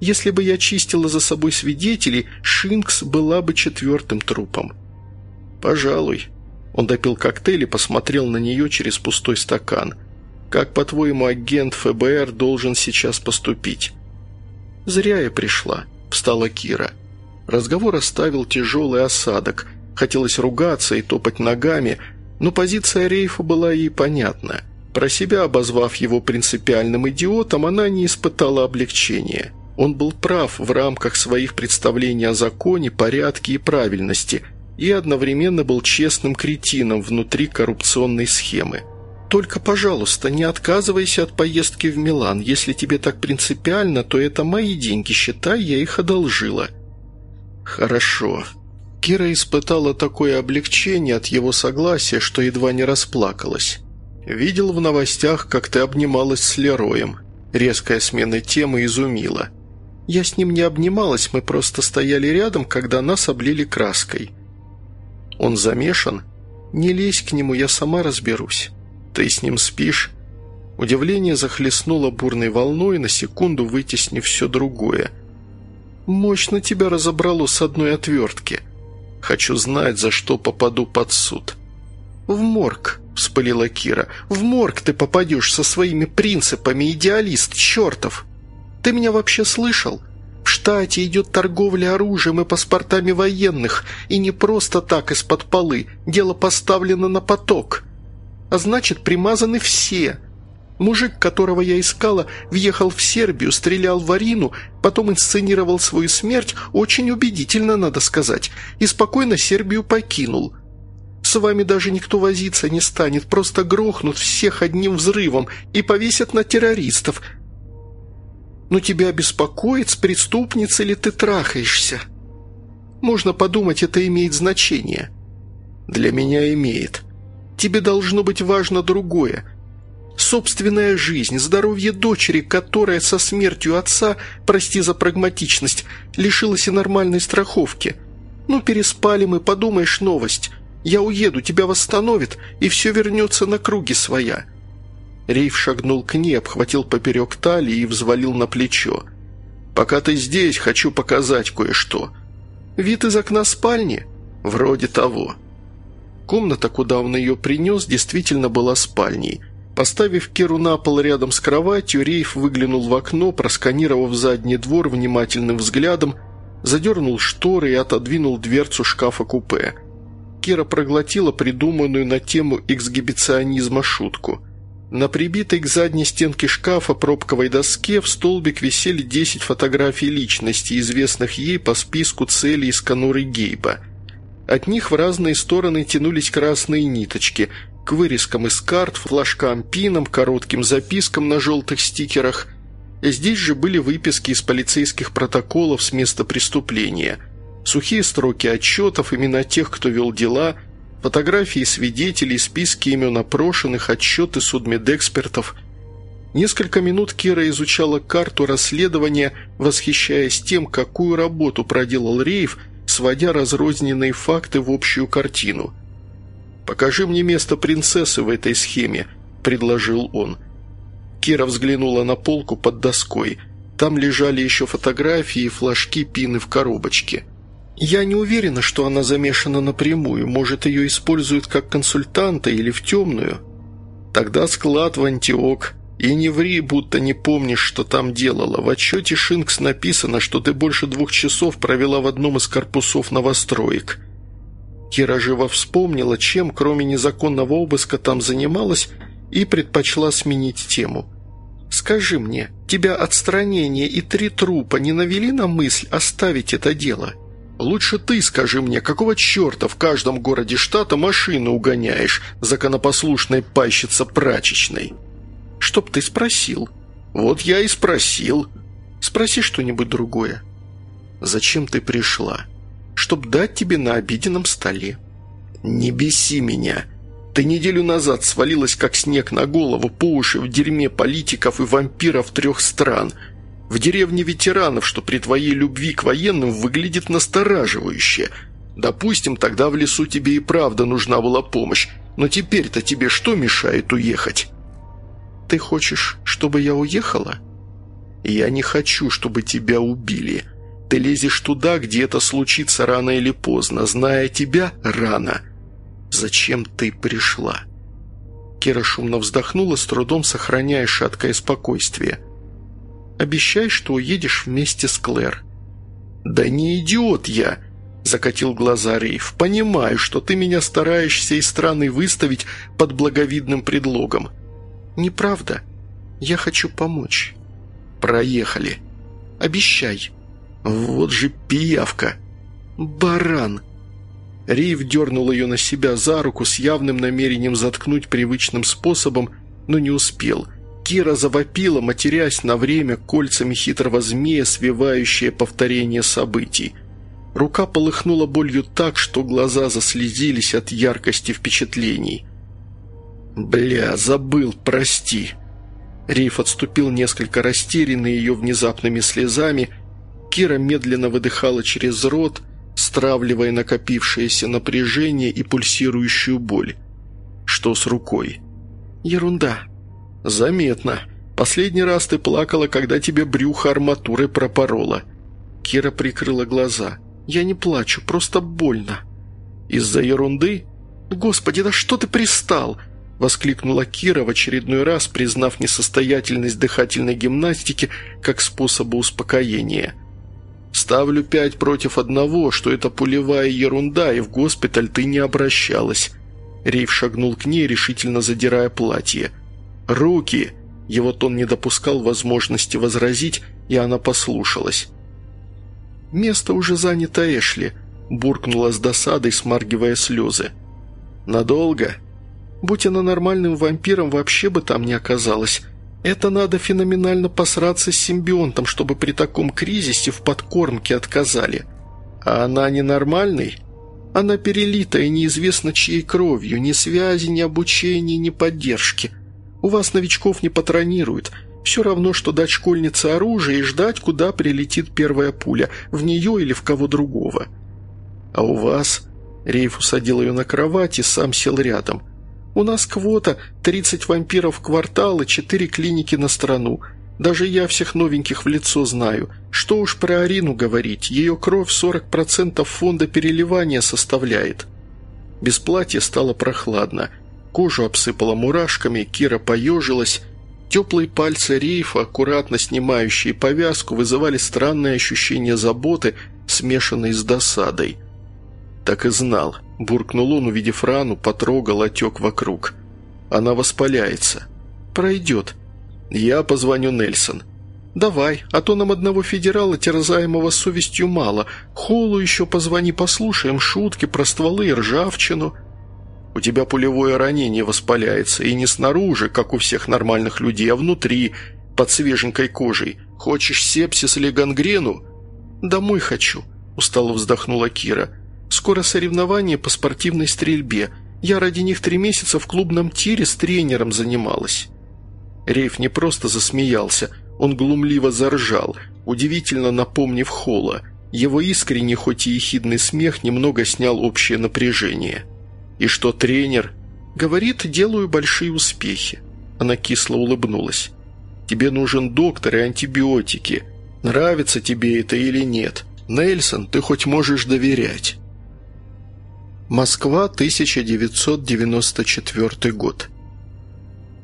«Если бы я чистила за собой свидетелей, Шинкс была бы четвертым трупом». «Пожалуй». Он допил коктейль и посмотрел на нее через пустой стакан. «Как, по-твоему, агент ФБР должен сейчас поступить?» «Зря я пришла», – встала Кира. Разговор оставил тяжелый осадок. Хотелось ругаться и топать ногами, но позиция Рейфа была ей понятна – про себя обозвав его принципиальным идиотом, она не испытала облегчения. Он был прав в рамках своих представлений о законе, порядке и правильности и одновременно был честным кретином внутри коррупционной схемы. «Только, пожалуйста, не отказывайся от поездки в Милан. Если тебе так принципиально, то это мои деньги, считай, я их одолжила». «Хорошо». Кира испытала такое облегчение от его согласия, что едва не расплакалась. «Видел в новостях, как ты обнималась с Лероем». Резкая смена темы изумила. «Я с ним не обнималась, мы просто стояли рядом, когда нас облили краской». «Он замешан?» «Не лезь к нему, я сама разберусь». «Ты с ним спишь?» Удивление захлестнуло бурной волной, на секунду вытеснив все другое. «Мощно тебя разобрало с одной отвертки. Хочу знать, за что попаду под суд». «В морг», – вспылила Кира. «В морг ты попадешь со своими принципами, идеалист чертов! Ты меня вообще слышал? В штате идет торговля оружием и паспортами военных, и не просто так из-под полы, дело поставлено на поток. А значит, примазаны все». Мужик, которого я искала, въехал в Сербию, стрелял в Арину, потом инсценировал свою смерть, очень убедительно, надо сказать, и спокойно Сербию покинул. С вами даже никто возиться не станет, просто грохнут всех одним взрывом и повесят на террористов. Но тебя беспокоит, с преступницей ли ты трахаешься? Можно подумать, это имеет значение. Для меня имеет. Тебе должно быть важно другое. Собственная жизнь, здоровье дочери, которая со смертью отца, прости за прагматичность, лишилась и нормальной страховки. Ну, переспали мы, подумаешь, новость. Я уеду, тебя восстановит, и все вернется на круги своя». Рейв шагнул к ней, обхватил поперек талии и взвалил на плечо. «Пока ты здесь, хочу показать кое-что». «Вид из окна спальни?» «Вроде того». Комната, куда он ее принес, действительно была спальней. Поставив Керу на пол рядом с кроватью, Рейф выглянул в окно, просканировав задний двор внимательным взглядом, задернул шторы и отодвинул дверцу шкафа-купе. Кира проглотила придуманную на тему эксгибиционизма шутку. На прибитой к задней стенке шкафа пробковой доске в столбик висели 10 фотографий личностей, известных ей по списку целей из конуры Гейба. От них в разные стороны тянулись красные ниточки – к вырезкам из карт, флажкам, пинам, коротким запискам на желтых стикерах. Здесь же были выписки из полицейских протоколов с места преступления – сухие строки отчетов, имена тех, кто вел дела, фотографии свидетелей, списки имен опрошенных, отчеты судмедэкспертов. Несколько минут Кира изучала карту расследования, восхищаясь тем, какую работу проделал Рейв, сводя разрозненные факты в общую картину. «Покажи мне место принцессы в этой схеме», – предложил он. Кира взглянула на полку под доской. Там лежали еще фотографии и флажки пины в коробочке – «Я не уверена, что она замешана напрямую. Может, ее используют как консультанта или в темную?» «Тогда склад в Антиок», И не ври, будто не помнишь, что там делала. В отчете Шинкс написано, что ты больше двух часов провела в одном из корпусов новостроек. Кира живо вспомнила, чем, кроме незаконного обыска, там занималась, и предпочла сменить тему. «Скажи мне, тебя отстранение и три трупа не навели на мысль оставить это дело?» «Лучше ты скажи мне, какого черта в каждом городе штата машину угоняешь, законопослушной пайщица прачечной?» «Чтоб ты спросил». «Вот я и спросил». «Спроси что-нибудь другое». «Зачем ты пришла?» «Чтоб дать тебе на обеденном столе». «Не беси меня. Ты неделю назад свалилась, как снег на голову, по уши в дерьме политиков и вампиров трех стран» в деревне ветеранов, что при твоей любви к военным выглядит настораживающе. Допустим, тогда в лесу тебе и правда нужна была помощь, но теперь-то тебе что мешает уехать?» «Ты хочешь, чтобы я уехала?» «Я не хочу, чтобы тебя убили. Ты лезешь туда, где это случится рано или поздно. Зная тебя, рано. Зачем ты пришла?» Кира шумно вздохнула, с трудом сохраняя шаткое спокойствие. Обещай, что уедешь вместе с Клэр». «Да не идиот я!» – закатил глаза Рейв. «Понимаю, что ты меня стараешься из страны выставить под благовидным предлогом». «Неправда. Я хочу помочь». «Проехали». «Обещай». «Вот же пиявка!» «Баран!» Рейв дернул ее на себя за руку с явным намерением заткнуть привычным способом, но не успел – Кира завопила, матерясь на время кольцами хитрого змея, свивающее повторение событий. Рука полыхнула болью так, что глаза заслезились от яркости впечатлений. «Бля, забыл, прости!» Риф отступил несколько растерянный ее внезапными слезами. Кира медленно выдыхала через рот, стравливая накопившееся напряжение и пульсирующую боль. «Что с рукой?» «Ерунда», «Заметно. Последний раз ты плакала, когда тебе брюхо арматуры пропороло». Кира прикрыла глаза. «Я не плачу, просто больно». «Из-за ерунды?» «Господи, да что ты пристал?» Воскликнула Кира в очередной раз, признав несостоятельность дыхательной гимнастики как способа успокоения. «Ставлю пять против одного, что это пулевая ерунда, и в госпиталь ты не обращалась». Рейв шагнул к ней, решительно задирая платье. «Руки!» Его тон не допускал возможности возразить, и она послушалась. «Место уже занято Эшли», – буркнула с досадой, смаргивая слезы. «Надолго?» «Будь она нормальным вампиром, вообще бы там не оказалась. Это надо феноменально посраться с симбионтом, чтобы при таком кризисе в подкормке отказали. А она ненормальный?» Она перелита и неизвестно чьей кровью, ни связи, ни обучения, ни поддержки. У вас новичков не патронируют. Все равно, что дать школьнице оружие и ждать, куда прилетит первая пуля, в нее или в кого другого. А у вас...» Рейф усадил ее на кровать и сам сел рядом. «У нас квота 30 вампиров в квартал и 4 клиники на страну. Даже я всех новеньких в лицо знаю. Что уж про Арину говорить, ее кровь 40% фонда переливания составляет». Без платья стало прохладно – Кожу обсыпала мурашками, Кира поежилась. Теплые пальцы рейфа, аккуратно снимающие повязку, вызывали странное ощущение заботы, смешанной с досадой. «Так и знал», – буркнул он, увидев рану, потрогал отек вокруг. «Она воспаляется». «Пройдет». «Я позвоню Нельсон». «Давай, а то нам одного федерала, терзаемого совестью, мало. Холу еще позвони, послушаем шутки про стволы и ржавчину». У тебя пулевое ранение воспаляется, и не снаружи, как у всех нормальных людей, а внутри, под свеженькой кожей. Хочешь сепсис или гангрену?» «Домой хочу», – устало вздохнула Кира. «Скоро соревнования по спортивной стрельбе. Я ради них три месяца в клубном тире с тренером занималась». Рейф не просто засмеялся, он глумливо заржал, удивительно напомнив Холла. Его искренний, хоть и ехидный смех немного снял общее напряжение. «И что тренер?» «Говорит, делаю большие успехи». Она кисло улыбнулась. «Тебе нужен доктор и антибиотики. Нравится тебе это или нет? Нельсон, ты хоть можешь доверять». Москва, 1994 год.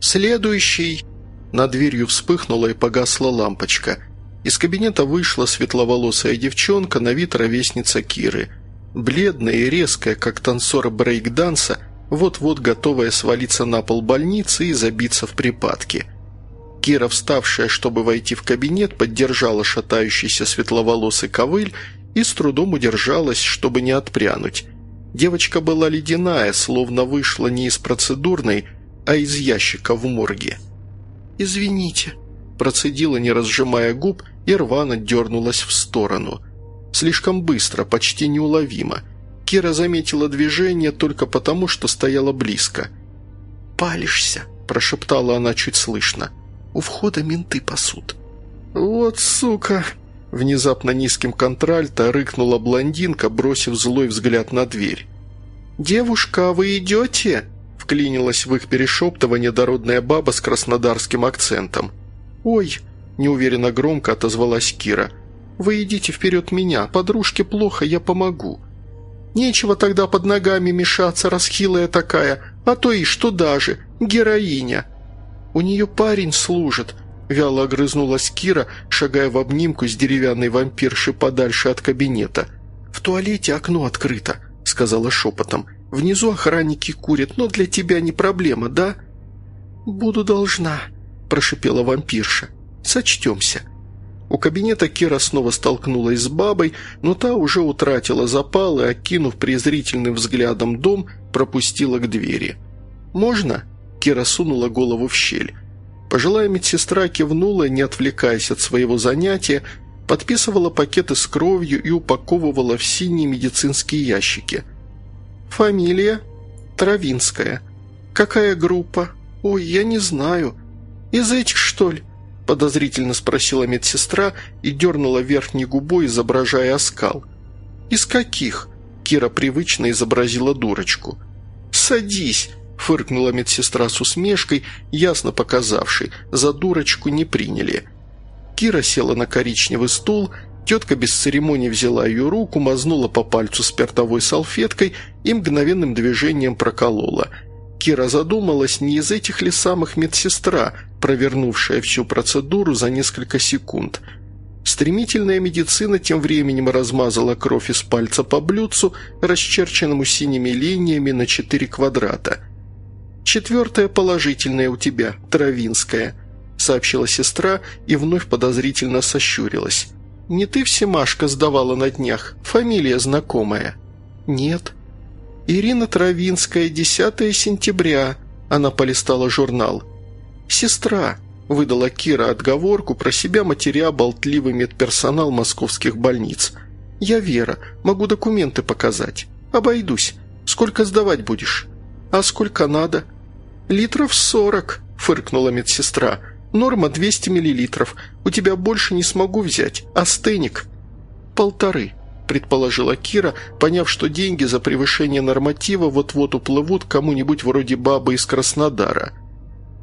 Следующий. Над дверью вспыхнула и погасла лампочка. Из кабинета вышла светловолосая девчонка, на вид ровесница Киры. Бледная и резкая, как танцор брейк-данса, вот-вот готовая свалиться на пол больницы и забиться в припадке. Кира, вставшая, чтобы войти в кабинет, поддержала шатающийся светловолосый ковыль и с трудом удержалась, чтобы не отпрянуть. Девочка была ледяная, словно вышла не из процедурной, а из ящика в морге. «Извините», – процедила, не разжимая губ, и рвано дернулась в сторону. Слишком быстро, почти неуловимо. Кира заметила движение только потому, что стояла близко. «Палишься», – прошептала она чуть слышно. «У входа менты пасут». «Вот сука!» Внезапно низким контральто рыкнула блондинка, бросив злой взгляд на дверь. «Девушка, а вы идете?» Вклинилась в их перешептывание дородная баба с краснодарским акцентом. «Ой!» – неуверенно громко отозвалась Кира. «Вы идите вперед меня, подружке плохо, я помогу». «Нечего тогда под ногами мешаться, расхилая такая, а то и что даже, героиня». «У нее парень служит», Вяло огрызнулась Кира, шагая в обнимку с деревянной вампиршей подальше от кабинета. «В туалете окно открыто», — сказала шепотом. «Внизу охранники курят, но для тебя не проблема, да?» «Буду должна», — прошипела вампирша. «Сочтемся». У кабинета Кира снова столкнулась с бабой, но та уже утратила запал и, окинув презрительным взглядом дом, пропустила к двери. «Можно?» – Кира сунула голову в щель. Пожилая медсестра кивнула, не отвлекаясь от своего занятия, подписывала пакеты с кровью и упаковывала в синие медицинские ящики. «Фамилия?» «Травинская». «Какая группа?» «Ой, я не знаю». «Из этих, что ли?» подозрительно спросила медсестра и дернула верхней губой, изображая оскал. «Из каких?» Кира привычно изобразила дурочку. «Садись!» Фыркнула медсестра с усмешкой, ясно показавшей, за дурочку не приняли. Кира села на коричневый стул, тетка без церемоний взяла ее руку, мазнула по пальцу спиртовой салфеткой и мгновенным движением проколола. Кира задумалась, не из этих ли самых медсестра, провернувшая всю процедуру за несколько секунд – Стремительная медицина тем временем размазала кровь из пальца по блюдцу, расчерченному синими линиями на четыре квадрата. «Четвертое положительное у тебя, Травинская», — сообщила сестра и вновь подозрительно сощурилась. «Не ты всемашка сдавала на днях? Фамилия знакомая?» «Нет». «Ирина Травинская, 10 сентября», — она полистала журнал. «Сестра», — выдала Кира отговорку про себя матеря болтливый медперсонал московских больниц. «Я Вера, могу документы показать. Обойдусь. Сколько сдавать будешь?» «А сколько надо?» «Литров сорок», – фыркнула медсестра. «Норма 200 миллилитров. У тебя больше не смогу взять. Астеник». «Полторы», – предположила Кира, поняв, что деньги за превышение норматива вот-вот уплывут кому-нибудь вроде бабы из Краснодара.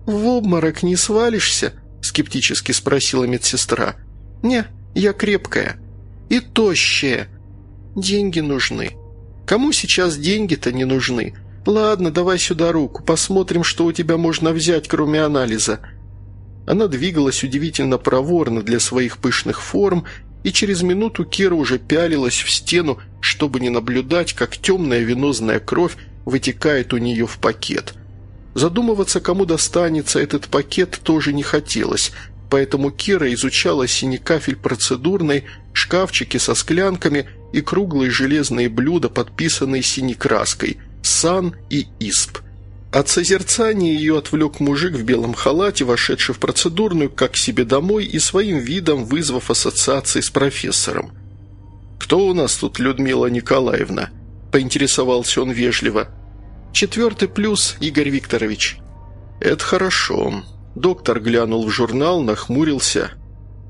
«В обморок не свалишься?» – скептически спросила медсестра. «Не, я крепкая. И тощая. Деньги нужны. Кому сейчас деньги-то не нужны?» «Ладно, давай сюда руку, посмотрим, что у тебя можно взять, кроме анализа». Она двигалась удивительно проворно для своих пышных форм, и через минуту Кира уже пялилась в стену, чтобы не наблюдать, как темная венозная кровь вытекает у нее в пакет. Задумываться, кому достанется этот пакет, тоже не хотелось, поэтому Кира изучала синий кафель процедурной, шкафчики со склянками и круглые железные блюда, подписанные синей краской – сан и исп. От созерцания ее отвлек мужик в белом халате, вошедший в процедурную, как себе домой, и своим видом вызвав ассоциации с профессором. «Кто у нас тут Людмила Николаевна?» – поинтересовался он вежливо. «Четвертый плюс, Игорь Викторович». «Это хорошо». Доктор глянул в журнал, нахмурился.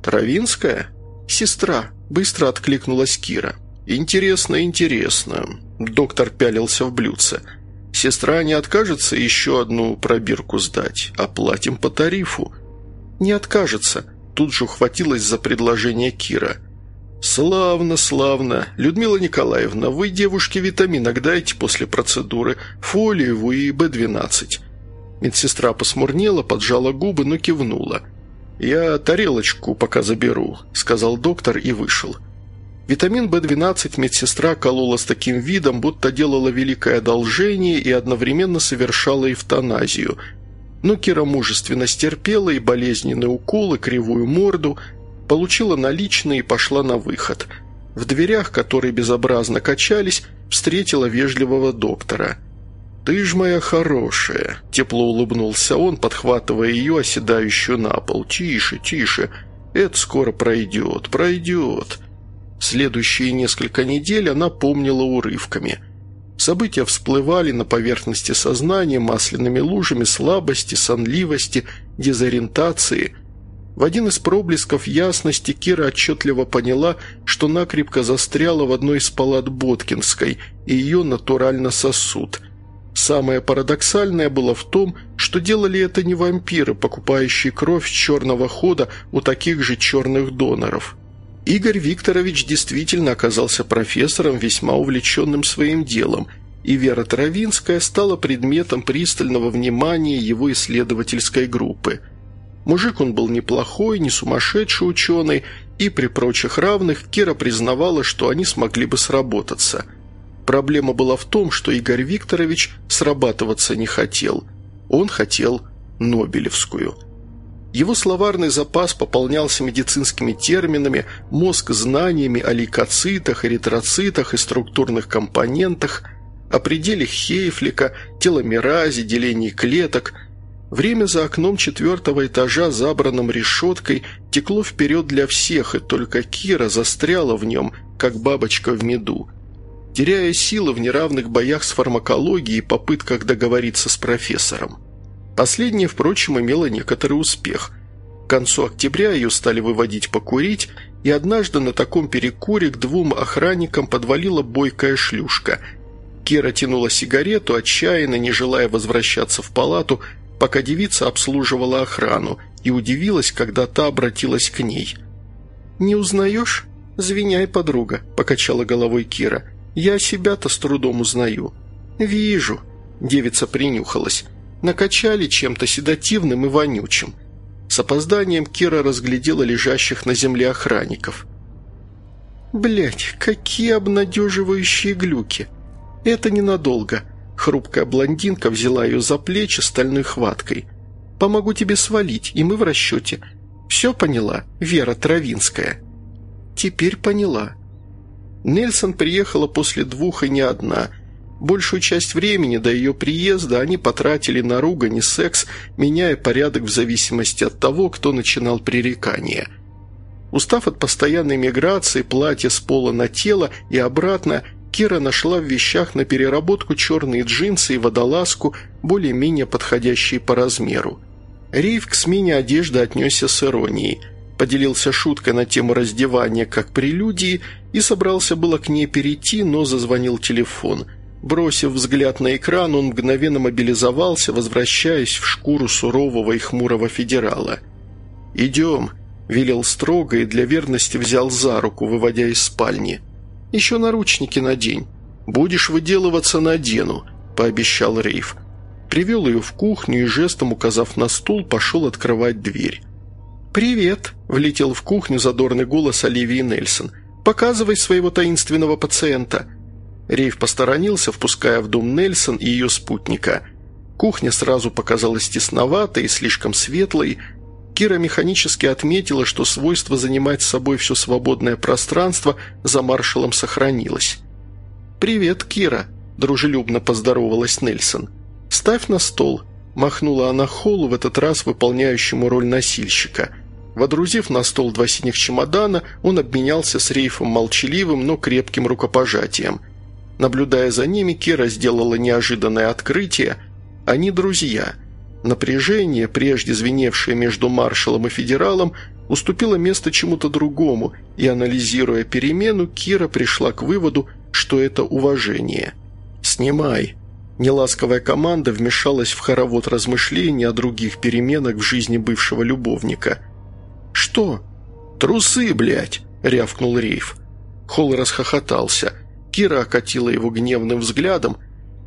«Травинская?» «Сестра», – быстро откликнулась Кира. «Интересно, интересно». Доктор пялился в блюдце. «Сестра не откажется еще одну пробирку сдать. Оплатим по тарифу». «Не откажется», – тут же ухватилась за предложение Кира. «Славно, славно. Людмила Николаевна, вы девушке витаминок дайте после процедуры, фолиеву и Б-12». Медсестра посмурнела, поджала губы, но кивнула. «Я тарелочку пока заберу», – сказал доктор и вышел. Витамин В12 медсестра колола с таким видом, будто делала великое одолжение и одновременно совершала эвтаназию. Но Кира мужественно стерпела и болезненный укол, и кривую морду, получила наличные и пошла на выход. В дверях, которые безобразно качались, встретила вежливого доктора – «Ты ж моя хорошая!» – тепло улыбнулся он, подхватывая ее, оседающую на пол. «Тише, тише! Это скоро пройдет, пройдет!» Следующие несколько недель она помнила урывками. События всплывали на поверхности сознания масляными лужами слабости, сонливости, дезориентации. В один из проблесков ясности Кира отчетливо поняла, что накрепко застряла в одной из палат Боткинской, и ее натурально сосуд – Самое парадоксальное было в том, что делали это не вампиры, покупающие кровь черного хода у таких же черных доноров. Игорь Викторович действительно оказался профессором, весьма увлеченным своим делом, и Вера Травинская стала предметом пристального внимания его исследовательской группы. Мужик он был неплохой, не сумасшедший ученый, и при прочих равных Кира признавала, что они смогли бы сработаться – Проблема была в том, что Игорь Викторович срабатываться не хотел. Он хотел Нобелевскую. Его словарный запас пополнялся медицинскими терминами, мозг знаниями о лейкоцитах, эритроцитах и структурных компонентах, о пределе Хейфлика, теломеразе, делении клеток. Время за окном четвертого этажа, забранным решеткой, текло вперед для всех, и только Кира застряла в нем, как бабочка в меду – теряя силы в неравных боях с фармакологией и попытках договориться с профессором. Последнее, впрочем, имело некоторый успех. К концу октября ее стали выводить покурить, и однажды на таком перекуре к двум охранникам подвалила бойкая шлюшка. Кира тянула сигарету, отчаянно не желая возвращаться в палату, пока девица обслуживала охрану, и удивилась, когда та обратилась к ней. «Не узнаешь? Звиняй, подруга», – покачала головой Кира – я себя-то с трудом узнаю». «Вижу», – девица принюхалась. «Накачали чем-то седативным и вонючим». С опозданием Кира разглядела лежащих на земле охранников. Блять, какие обнадеживающие глюки! Это ненадолго». Хрупкая блондинка взяла ее за плечи стальной хваткой. «Помогу тебе свалить, и мы в расчете. Все поняла, Вера Травинская?» «Теперь поняла. Нельсон приехала после двух и не одна. Большую часть времени до ее приезда они потратили на ругань и секс, меняя порядок в зависимости от того, кто начинал пререкание. Устав от постоянной миграции, платья с пола на тело и обратно, Кира нашла в вещах на переработку черные джинсы и водолазку, более-менее подходящие по размеру. Рейв к смене одежды отнесся с иронией – поделился шуткой на тему раздевания как прелюдии и собрался было к ней перейти, но зазвонил телефон. Бросив взгляд на экран, он мгновенно мобилизовался, возвращаясь в шкуру сурового и хмурого федерала. «Идем», – велел строго и для верности взял за руку, выводя из спальни. «Еще наручники надень». «Будешь выделываться, надену», – пообещал Рейв. Привел ее в кухню и, жестом указав на стул, пошел открывать дверь. «Привет!» – влетел в кухню задорный голос Оливии Нельсон. «Показывай своего таинственного пациента!» Рейв посторонился, впуская в дом Нельсон и ее спутника. Кухня сразу показалась тесноватой и слишком светлой. Кира механически отметила, что свойство занимать с собой все свободное пространство за маршалом сохранилось. «Привет, Кира!» – дружелюбно поздоровалась Нельсон. «Ставь на стол!» – махнула она Холлу, в этот раз выполняющему роль носильщика – Водрузив на стол два синих чемодана, он обменялся с Рейфом молчаливым, но крепким рукопожатием. Наблюдая за ними, Кира сделала неожиданное открытие. Они друзья. Напряжение, прежде звеневшее между маршалом и федералом, уступило место чему-то другому, и, анализируя перемену, Кира пришла к выводу, что это уважение. «Снимай!» Неласковая команда вмешалась в хоровод размышлений о других переменах в жизни бывшего любовника – «Что?» «Трусы, блядь!» – рявкнул Рейф. Холл расхохотался. Кира окатила его гневным взглядом.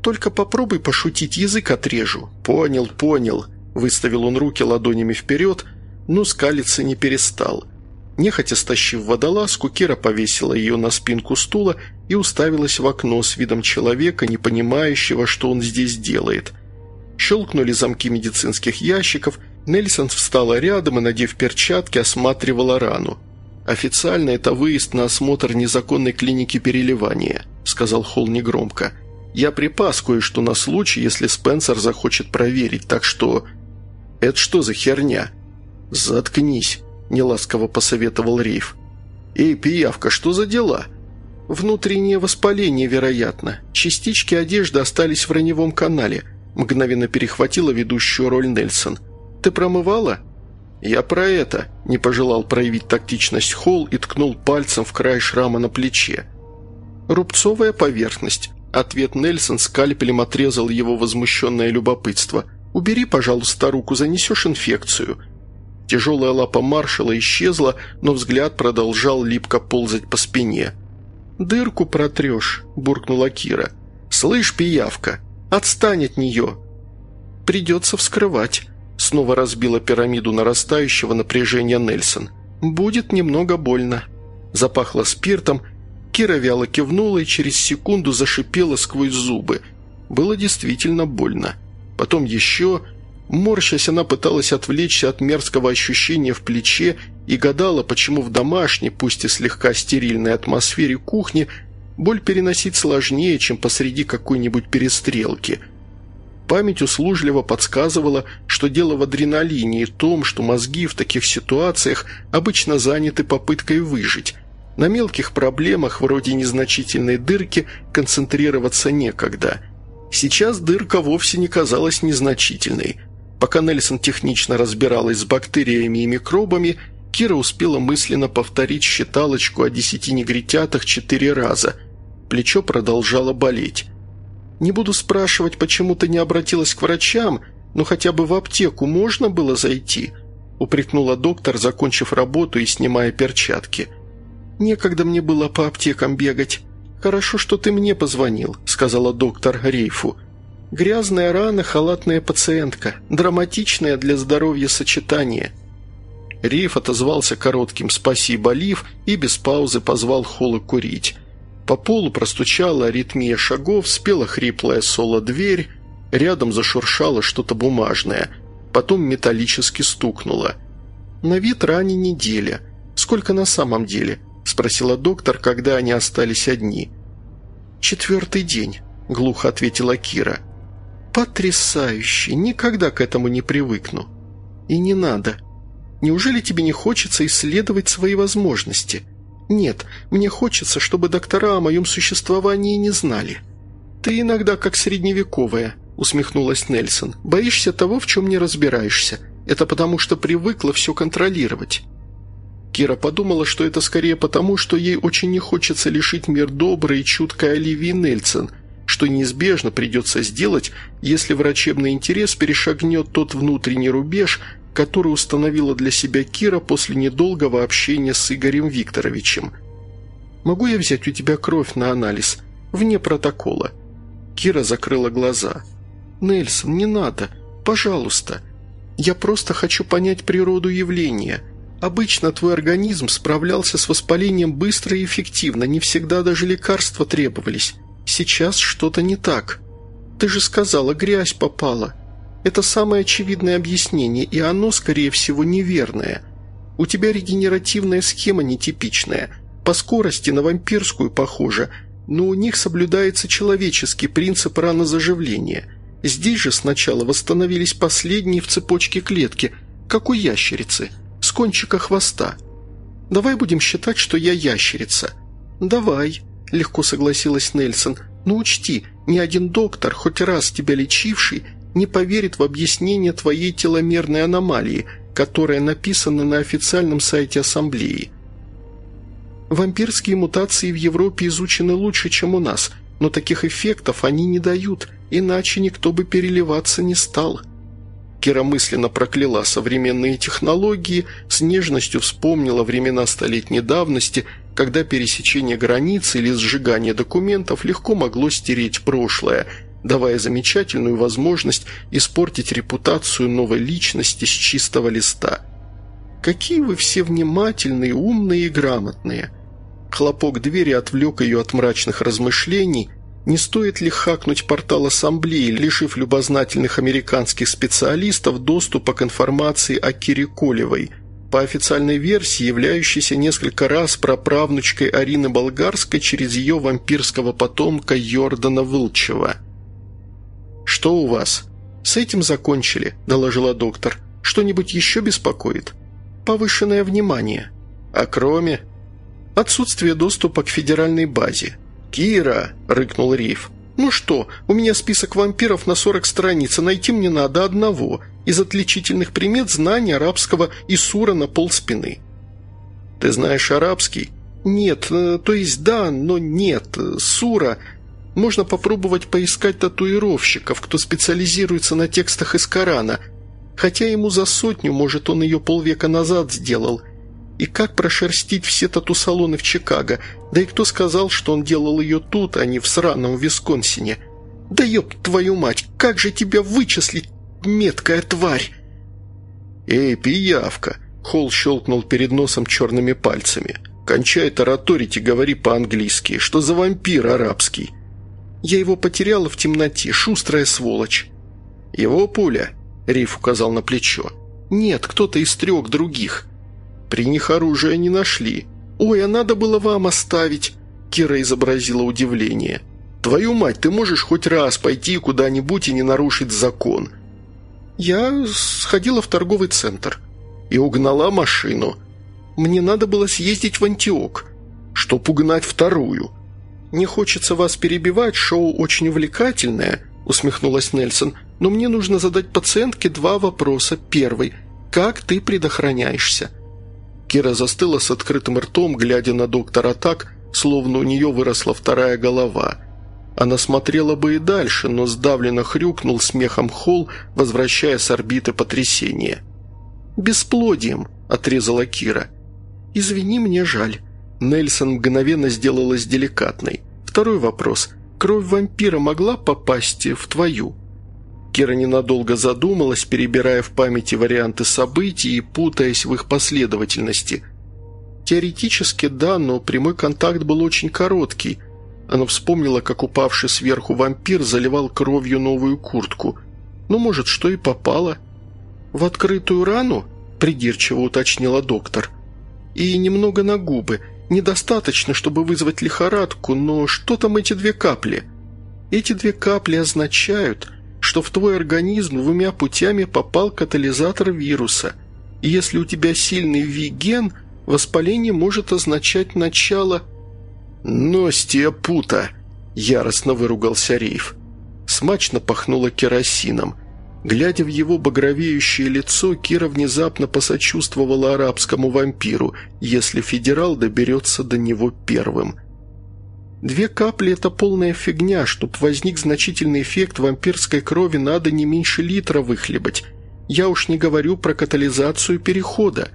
Только попробуй пошутить, язык отрежу». «Понял, понял», – выставил он руки ладонями вперед, но скалиться не перестал. Нехотя стащив водолазку, Кира повесила ее на спинку стула и уставилась в окно с видом человека, не понимающего, что он здесь делает. Щелкнули замки медицинских ящиков, Нельсон встала рядом и, надев перчатки, осматривала рану. «Официально это выезд на осмотр незаконной клиники переливания», – сказал Холл негромко. «Я припас кое-что на случай, если Спенсер захочет проверить, так что...» «Это что за херня?» «Заткнись», – неласково посоветовал Рейф. «Эй, пиявка, что за дела?» «Внутреннее воспаление, вероятно. Частички одежды остались в раневом канале», – мгновенно перехватила ведущую роль Нельсон. «Ты промывала?» «Я про это», – не пожелал проявить тактичность Холл и ткнул пальцем в край шрама на плече. «Рубцовая поверхность», – ответ Нельсон скальпелем отрезал его возмущенное любопытство. «Убери, пожалуйста, руку, занесешь инфекцию». Тяжелая лапа маршала исчезла, но взгляд продолжал липко ползать по спине. «Дырку протрешь», – буркнула Кира. «Слышь, пиявка, отстань от нее!» «Придется вскрывать», Снова разбила пирамиду нарастающего напряжения Нельсон. «Будет немного больно». Запахло спиртом, Кира вяло кивнула и через секунду зашипела сквозь зубы. Было действительно больно. Потом еще... Морщась, она пыталась отвлечься от мерзкого ощущения в плече и гадала, почему в домашней, пусть и слегка стерильной атмосфере кухни, боль переносить сложнее, чем посреди какой-нибудь перестрелки – Память услужливо подсказывала, что дело в адреналине и том, что мозги в таких ситуациях обычно заняты попыткой выжить. На мелких проблемах, вроде незначительной дырки, концентрироваться некогда. Сейчас дырка вовсе не казалась незначительной. Пока Нельсон технично разбиралась с бактериями и микробами, Кира успела мысленно повторить считалочку о десяти негритятах четыре раза. Плечо продолжало болеть. Не буду спрашивать, почему ты не обратилась к врачам, но хотя бы в аптеку можно было зайти?» упрекнула доктор, закончив работу и снимая перчатки. «Некогда мне было по аптекам бегать. Хорошо, что ты мне позвонил», — сказала доктор Рейфу. «Грязная рана, халатная пациентка. Драматичное для здоровья сочетание». Рейф отозвался коротким «спасибо, Лив» и без паузы позвал Холла курить. По полу простучала аритмия шагов, спела хриплая соло-дверь, рядом зашуршало что-то бумажное, потом металлически стукнуло. «На вид ранее неделя. Сколько на самом деле?» – спросила доктор, когда они остались одни. «Четвертый день», – глухо ответила Кира. «Потрясающе! Никогда к этому не привыкну. И не надо. Неужели тебе не хочется исследовать свои возможности?» «Нет, мне хочется, чтобы доктора о моем существовании не знали». «Ты иногда как средневековая», — усмехнулась Нельсон. «Боишься того, в чем не разбираешься. Это потому, что привыкла все контролировать». Кира подумала, что это скорее потому, что ей очень не хочется лишить мир доброй и чуткой Оливии Нельсон, что неизбежно придется сделать, если врачебный интерес перешагнет тот внутренний рубеж, который установила для себя Кира после недолгого общения с Игорем Викторовичем. «Могу я взять у тебя кровь на анализ? Вне протокола?» Кира закрыла глаза. «Нельсон, не надо. Пожалуйста. Я просто хочу понять природу явления. Обычно твой организм справлялся с воспалением быстро и эффективно, не всегда даже лекарства требовались. Сейчас что-то не так. Ты же сказала, грязь попала. Это самое очевидное объяснение, и оно, скорее всего, неверное. У тебя регенеративная схема нетипичная. По скорости на вампирскую похожа, но у них соблюдается человеческий принцип ранозаживления. Здесь же сначала восстановились последние в цепочке клетки, как у ящерицы, с кончика хвоста. Давай будем считать, что я ящерица. Давай, легко согласилась Нельсон. Но учти, ни один доктор, хоть раз тебя лечивший, не поверит в объяснение твоей теломерной аномалии, которая написана на официальном сайте Ассамблеи. Вампирские мутации в Европе изучены лучше, чем у нас, но таких эффектов они не дают, иначе никто бы переливаться не стал». Кира мысленно прокляла современные технологии, с нежностью вспомнила времена столетней давности, когда пересечение границ или сжигание документов легко могло стереть прошлое – давая замечательную возможность испортить репутацию новой личности с чистого листа. «Какие вы все внимательные, умные и грамотные!» Хлопок двери отвлек ее от мрачных размышлений. Не стоит ли хакнуть портал ассамблеи, лишив любознательных американских специалистов доступа к информации о Кире Колевой – по официальной версии, являющейся несколько раз праправнучкой Арины Болгарской через ее вампирского потомка Йордана Вылчева. «Что у вас?» «С этим закончили», – доложила доктор. «Что-нибудь еще беспокоит?» «Повышенное внимание». «А кроме?» «Отсутствие доступа к федеральной базе». «Кира!» – рыкнул Риф. «Ну что, у меня список вампиров на 40 страниц, а найти мне надо одного. Из отличительных примет знания арабского Исура на полспины». «Ты знаешь арабский?» «Нет, э, то есть да, но нет. Сура. Можно попробовать поискать татуировщиков, кто специализируется на текстах из Корана. Хотя ему за сотню, может, он ее полвека назад сделал. И как прошерстить все тату-салоны в Чикаго? Да и кто сказал, что он делал ее тут, а не в сраном Висконсине? Да ёб твою мать, как же тебя вычислить, меткая тварь!» «Эй, пиявка!» — Холл щелкнул перед носом черными пальцами. «Кончай тараторить и говори по-английски. Что за вампир арабский?» «Я его потеряла в темноте, шустрая сволочь». «Его пуля?» — Риф указал на плечо. «Нет, кто-то из трех других». «При них оружия не нашли». «Ой, а надо было вам оставить!» Кира изобразила удивление. «Твою мать, ты можешь хоть раз пойти куда-нибудь и не нарушить закон?» «Я сходила в торговый центр и угнала машину. Мне надо было съездить в Антиок, чтоб угнать вторую». «Не хочется вас перебивать, шоу очень увлекательное», – усмехнулась Нельсон, «но мне нужно задать пациентке два вопроса. Первый – как ты предохраняешься?» Кира застыла с открытым ртом, глядя на доктора так, словно у нее выросла вторая голова – она смотрела бы и дальше, но сдавленно хрюкнул смехом Холл, возвращая с орбиты потрясения. «Бесплодием», — отрезала Кира. «Извини, мне жаль». Нельсон мгновенно сделалась деликатной. Второй вопрос. «Кровь вампира могла попасть в твою?» Кира ненадолго задумалась, перебирая в памяти варианты событий и путаясь в их последовательности. Теоретически да, но прямой контакт был очень короткий — она вспомнила, как упавший сверху вампир заливал кровью новую куртку. Ну, может, что и попало. «В открытую рану?» – придирчиво уточнила доктор. «И немного на губы. Недостаточно, чтобы вызвать лихорадку, но что там эти две капли?» «Эти две капли означают, что в твой организм двумя путями попал катализатор вируса. И если у тебя сильный виген, воспаление может означать начало «Ностья пута!» – яростно выругался Рейф. Смачно пахнуло керосином. Глядя в его багровеющее лицо, Кира внезапно посочувствовала арабскому вампиру, если федерал доберется до него первым. Две капли – это полная фигня. Чтоб возник значительный эффект вампирской крови, надо не меньше литра выхлебать. Я уж не говорю про катализацию перехода.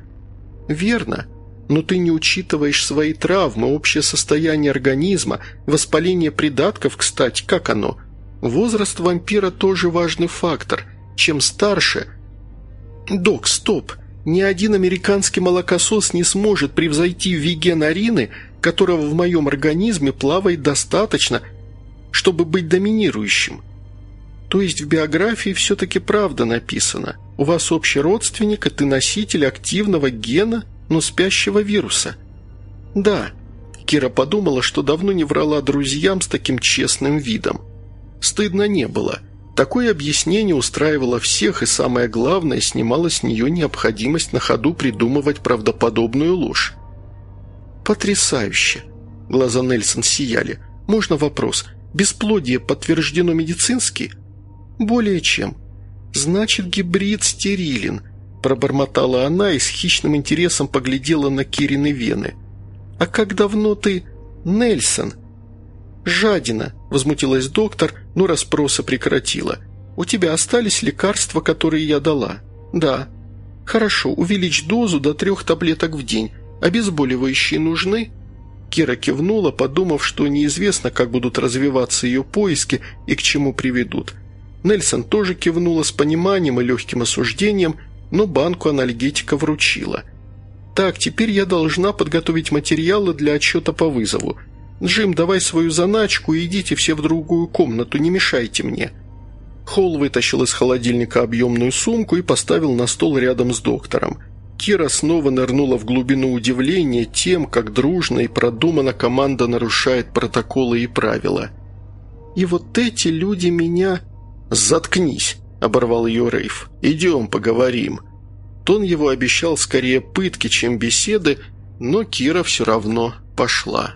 Верно но ты не учитываешь свои травмы, общее состояние организма, воспаление придатков, кстати, как оно? Возраст вампира тоже важный фактор. Чем старше... Док, стоп! Ни один американский молокосос не сможет превзойти виген Арины, которого в моем организме плавает достаточно, чтобы быть доминирующим. То есть в биографии все-таки правда написано. У вас общий родственник, и ты носитель активного гена – но спящего вируса. Да, Кира подумала, что давно не врала друзьям с таким честным видом. Стыдно не было. Такое объяснение устраивало всех, и самое главное, снимало с нее необходимость на ходу придумывать правдоподобную ложь. «Потрясающе!» Глаза Нельсон сияли. «Можно вопрос? Бесплодие подтверждено медицински?» «Более чем. Значит, гибрид стерилен. Пробормотала она и с хищным интересом поглядела на Кирины вены. «А как давно ты...» «Нельсон!» «Жадина!» – возмутилась доктор, но расспроса прекратила. «У тебя остались лекарства, которые я дала?» «Да». «Хорошо, увеличь дозу до трех таблеток в день. Обезболивающие нужны?» Кира кивнула, подумав, что неизвестно, как будут развиваться ее поиски и к чему приведут. Нельсон тоже кивнула с пониманием и легким осуждением, но банку анальгетика вручила. «Так, теперь я должна подготовить материалы для отчета по вызову. Джим, давай свою заначку и идите все в другую комнату, не мешайте мне». Холл вытащил из холодильника объемную сумку и поставил на стол рядом с доктором. Кира снова нырнула в глубину удивления тем, как дружно и продуманно команда нарушает протоколы и правила. «И вот эти люди меня...» «Заткнись!» – оборвал ее Рейв. «Идем, поговорим». Тон его обещал скорее пытки, чем беседы, но Кира все равно пошла.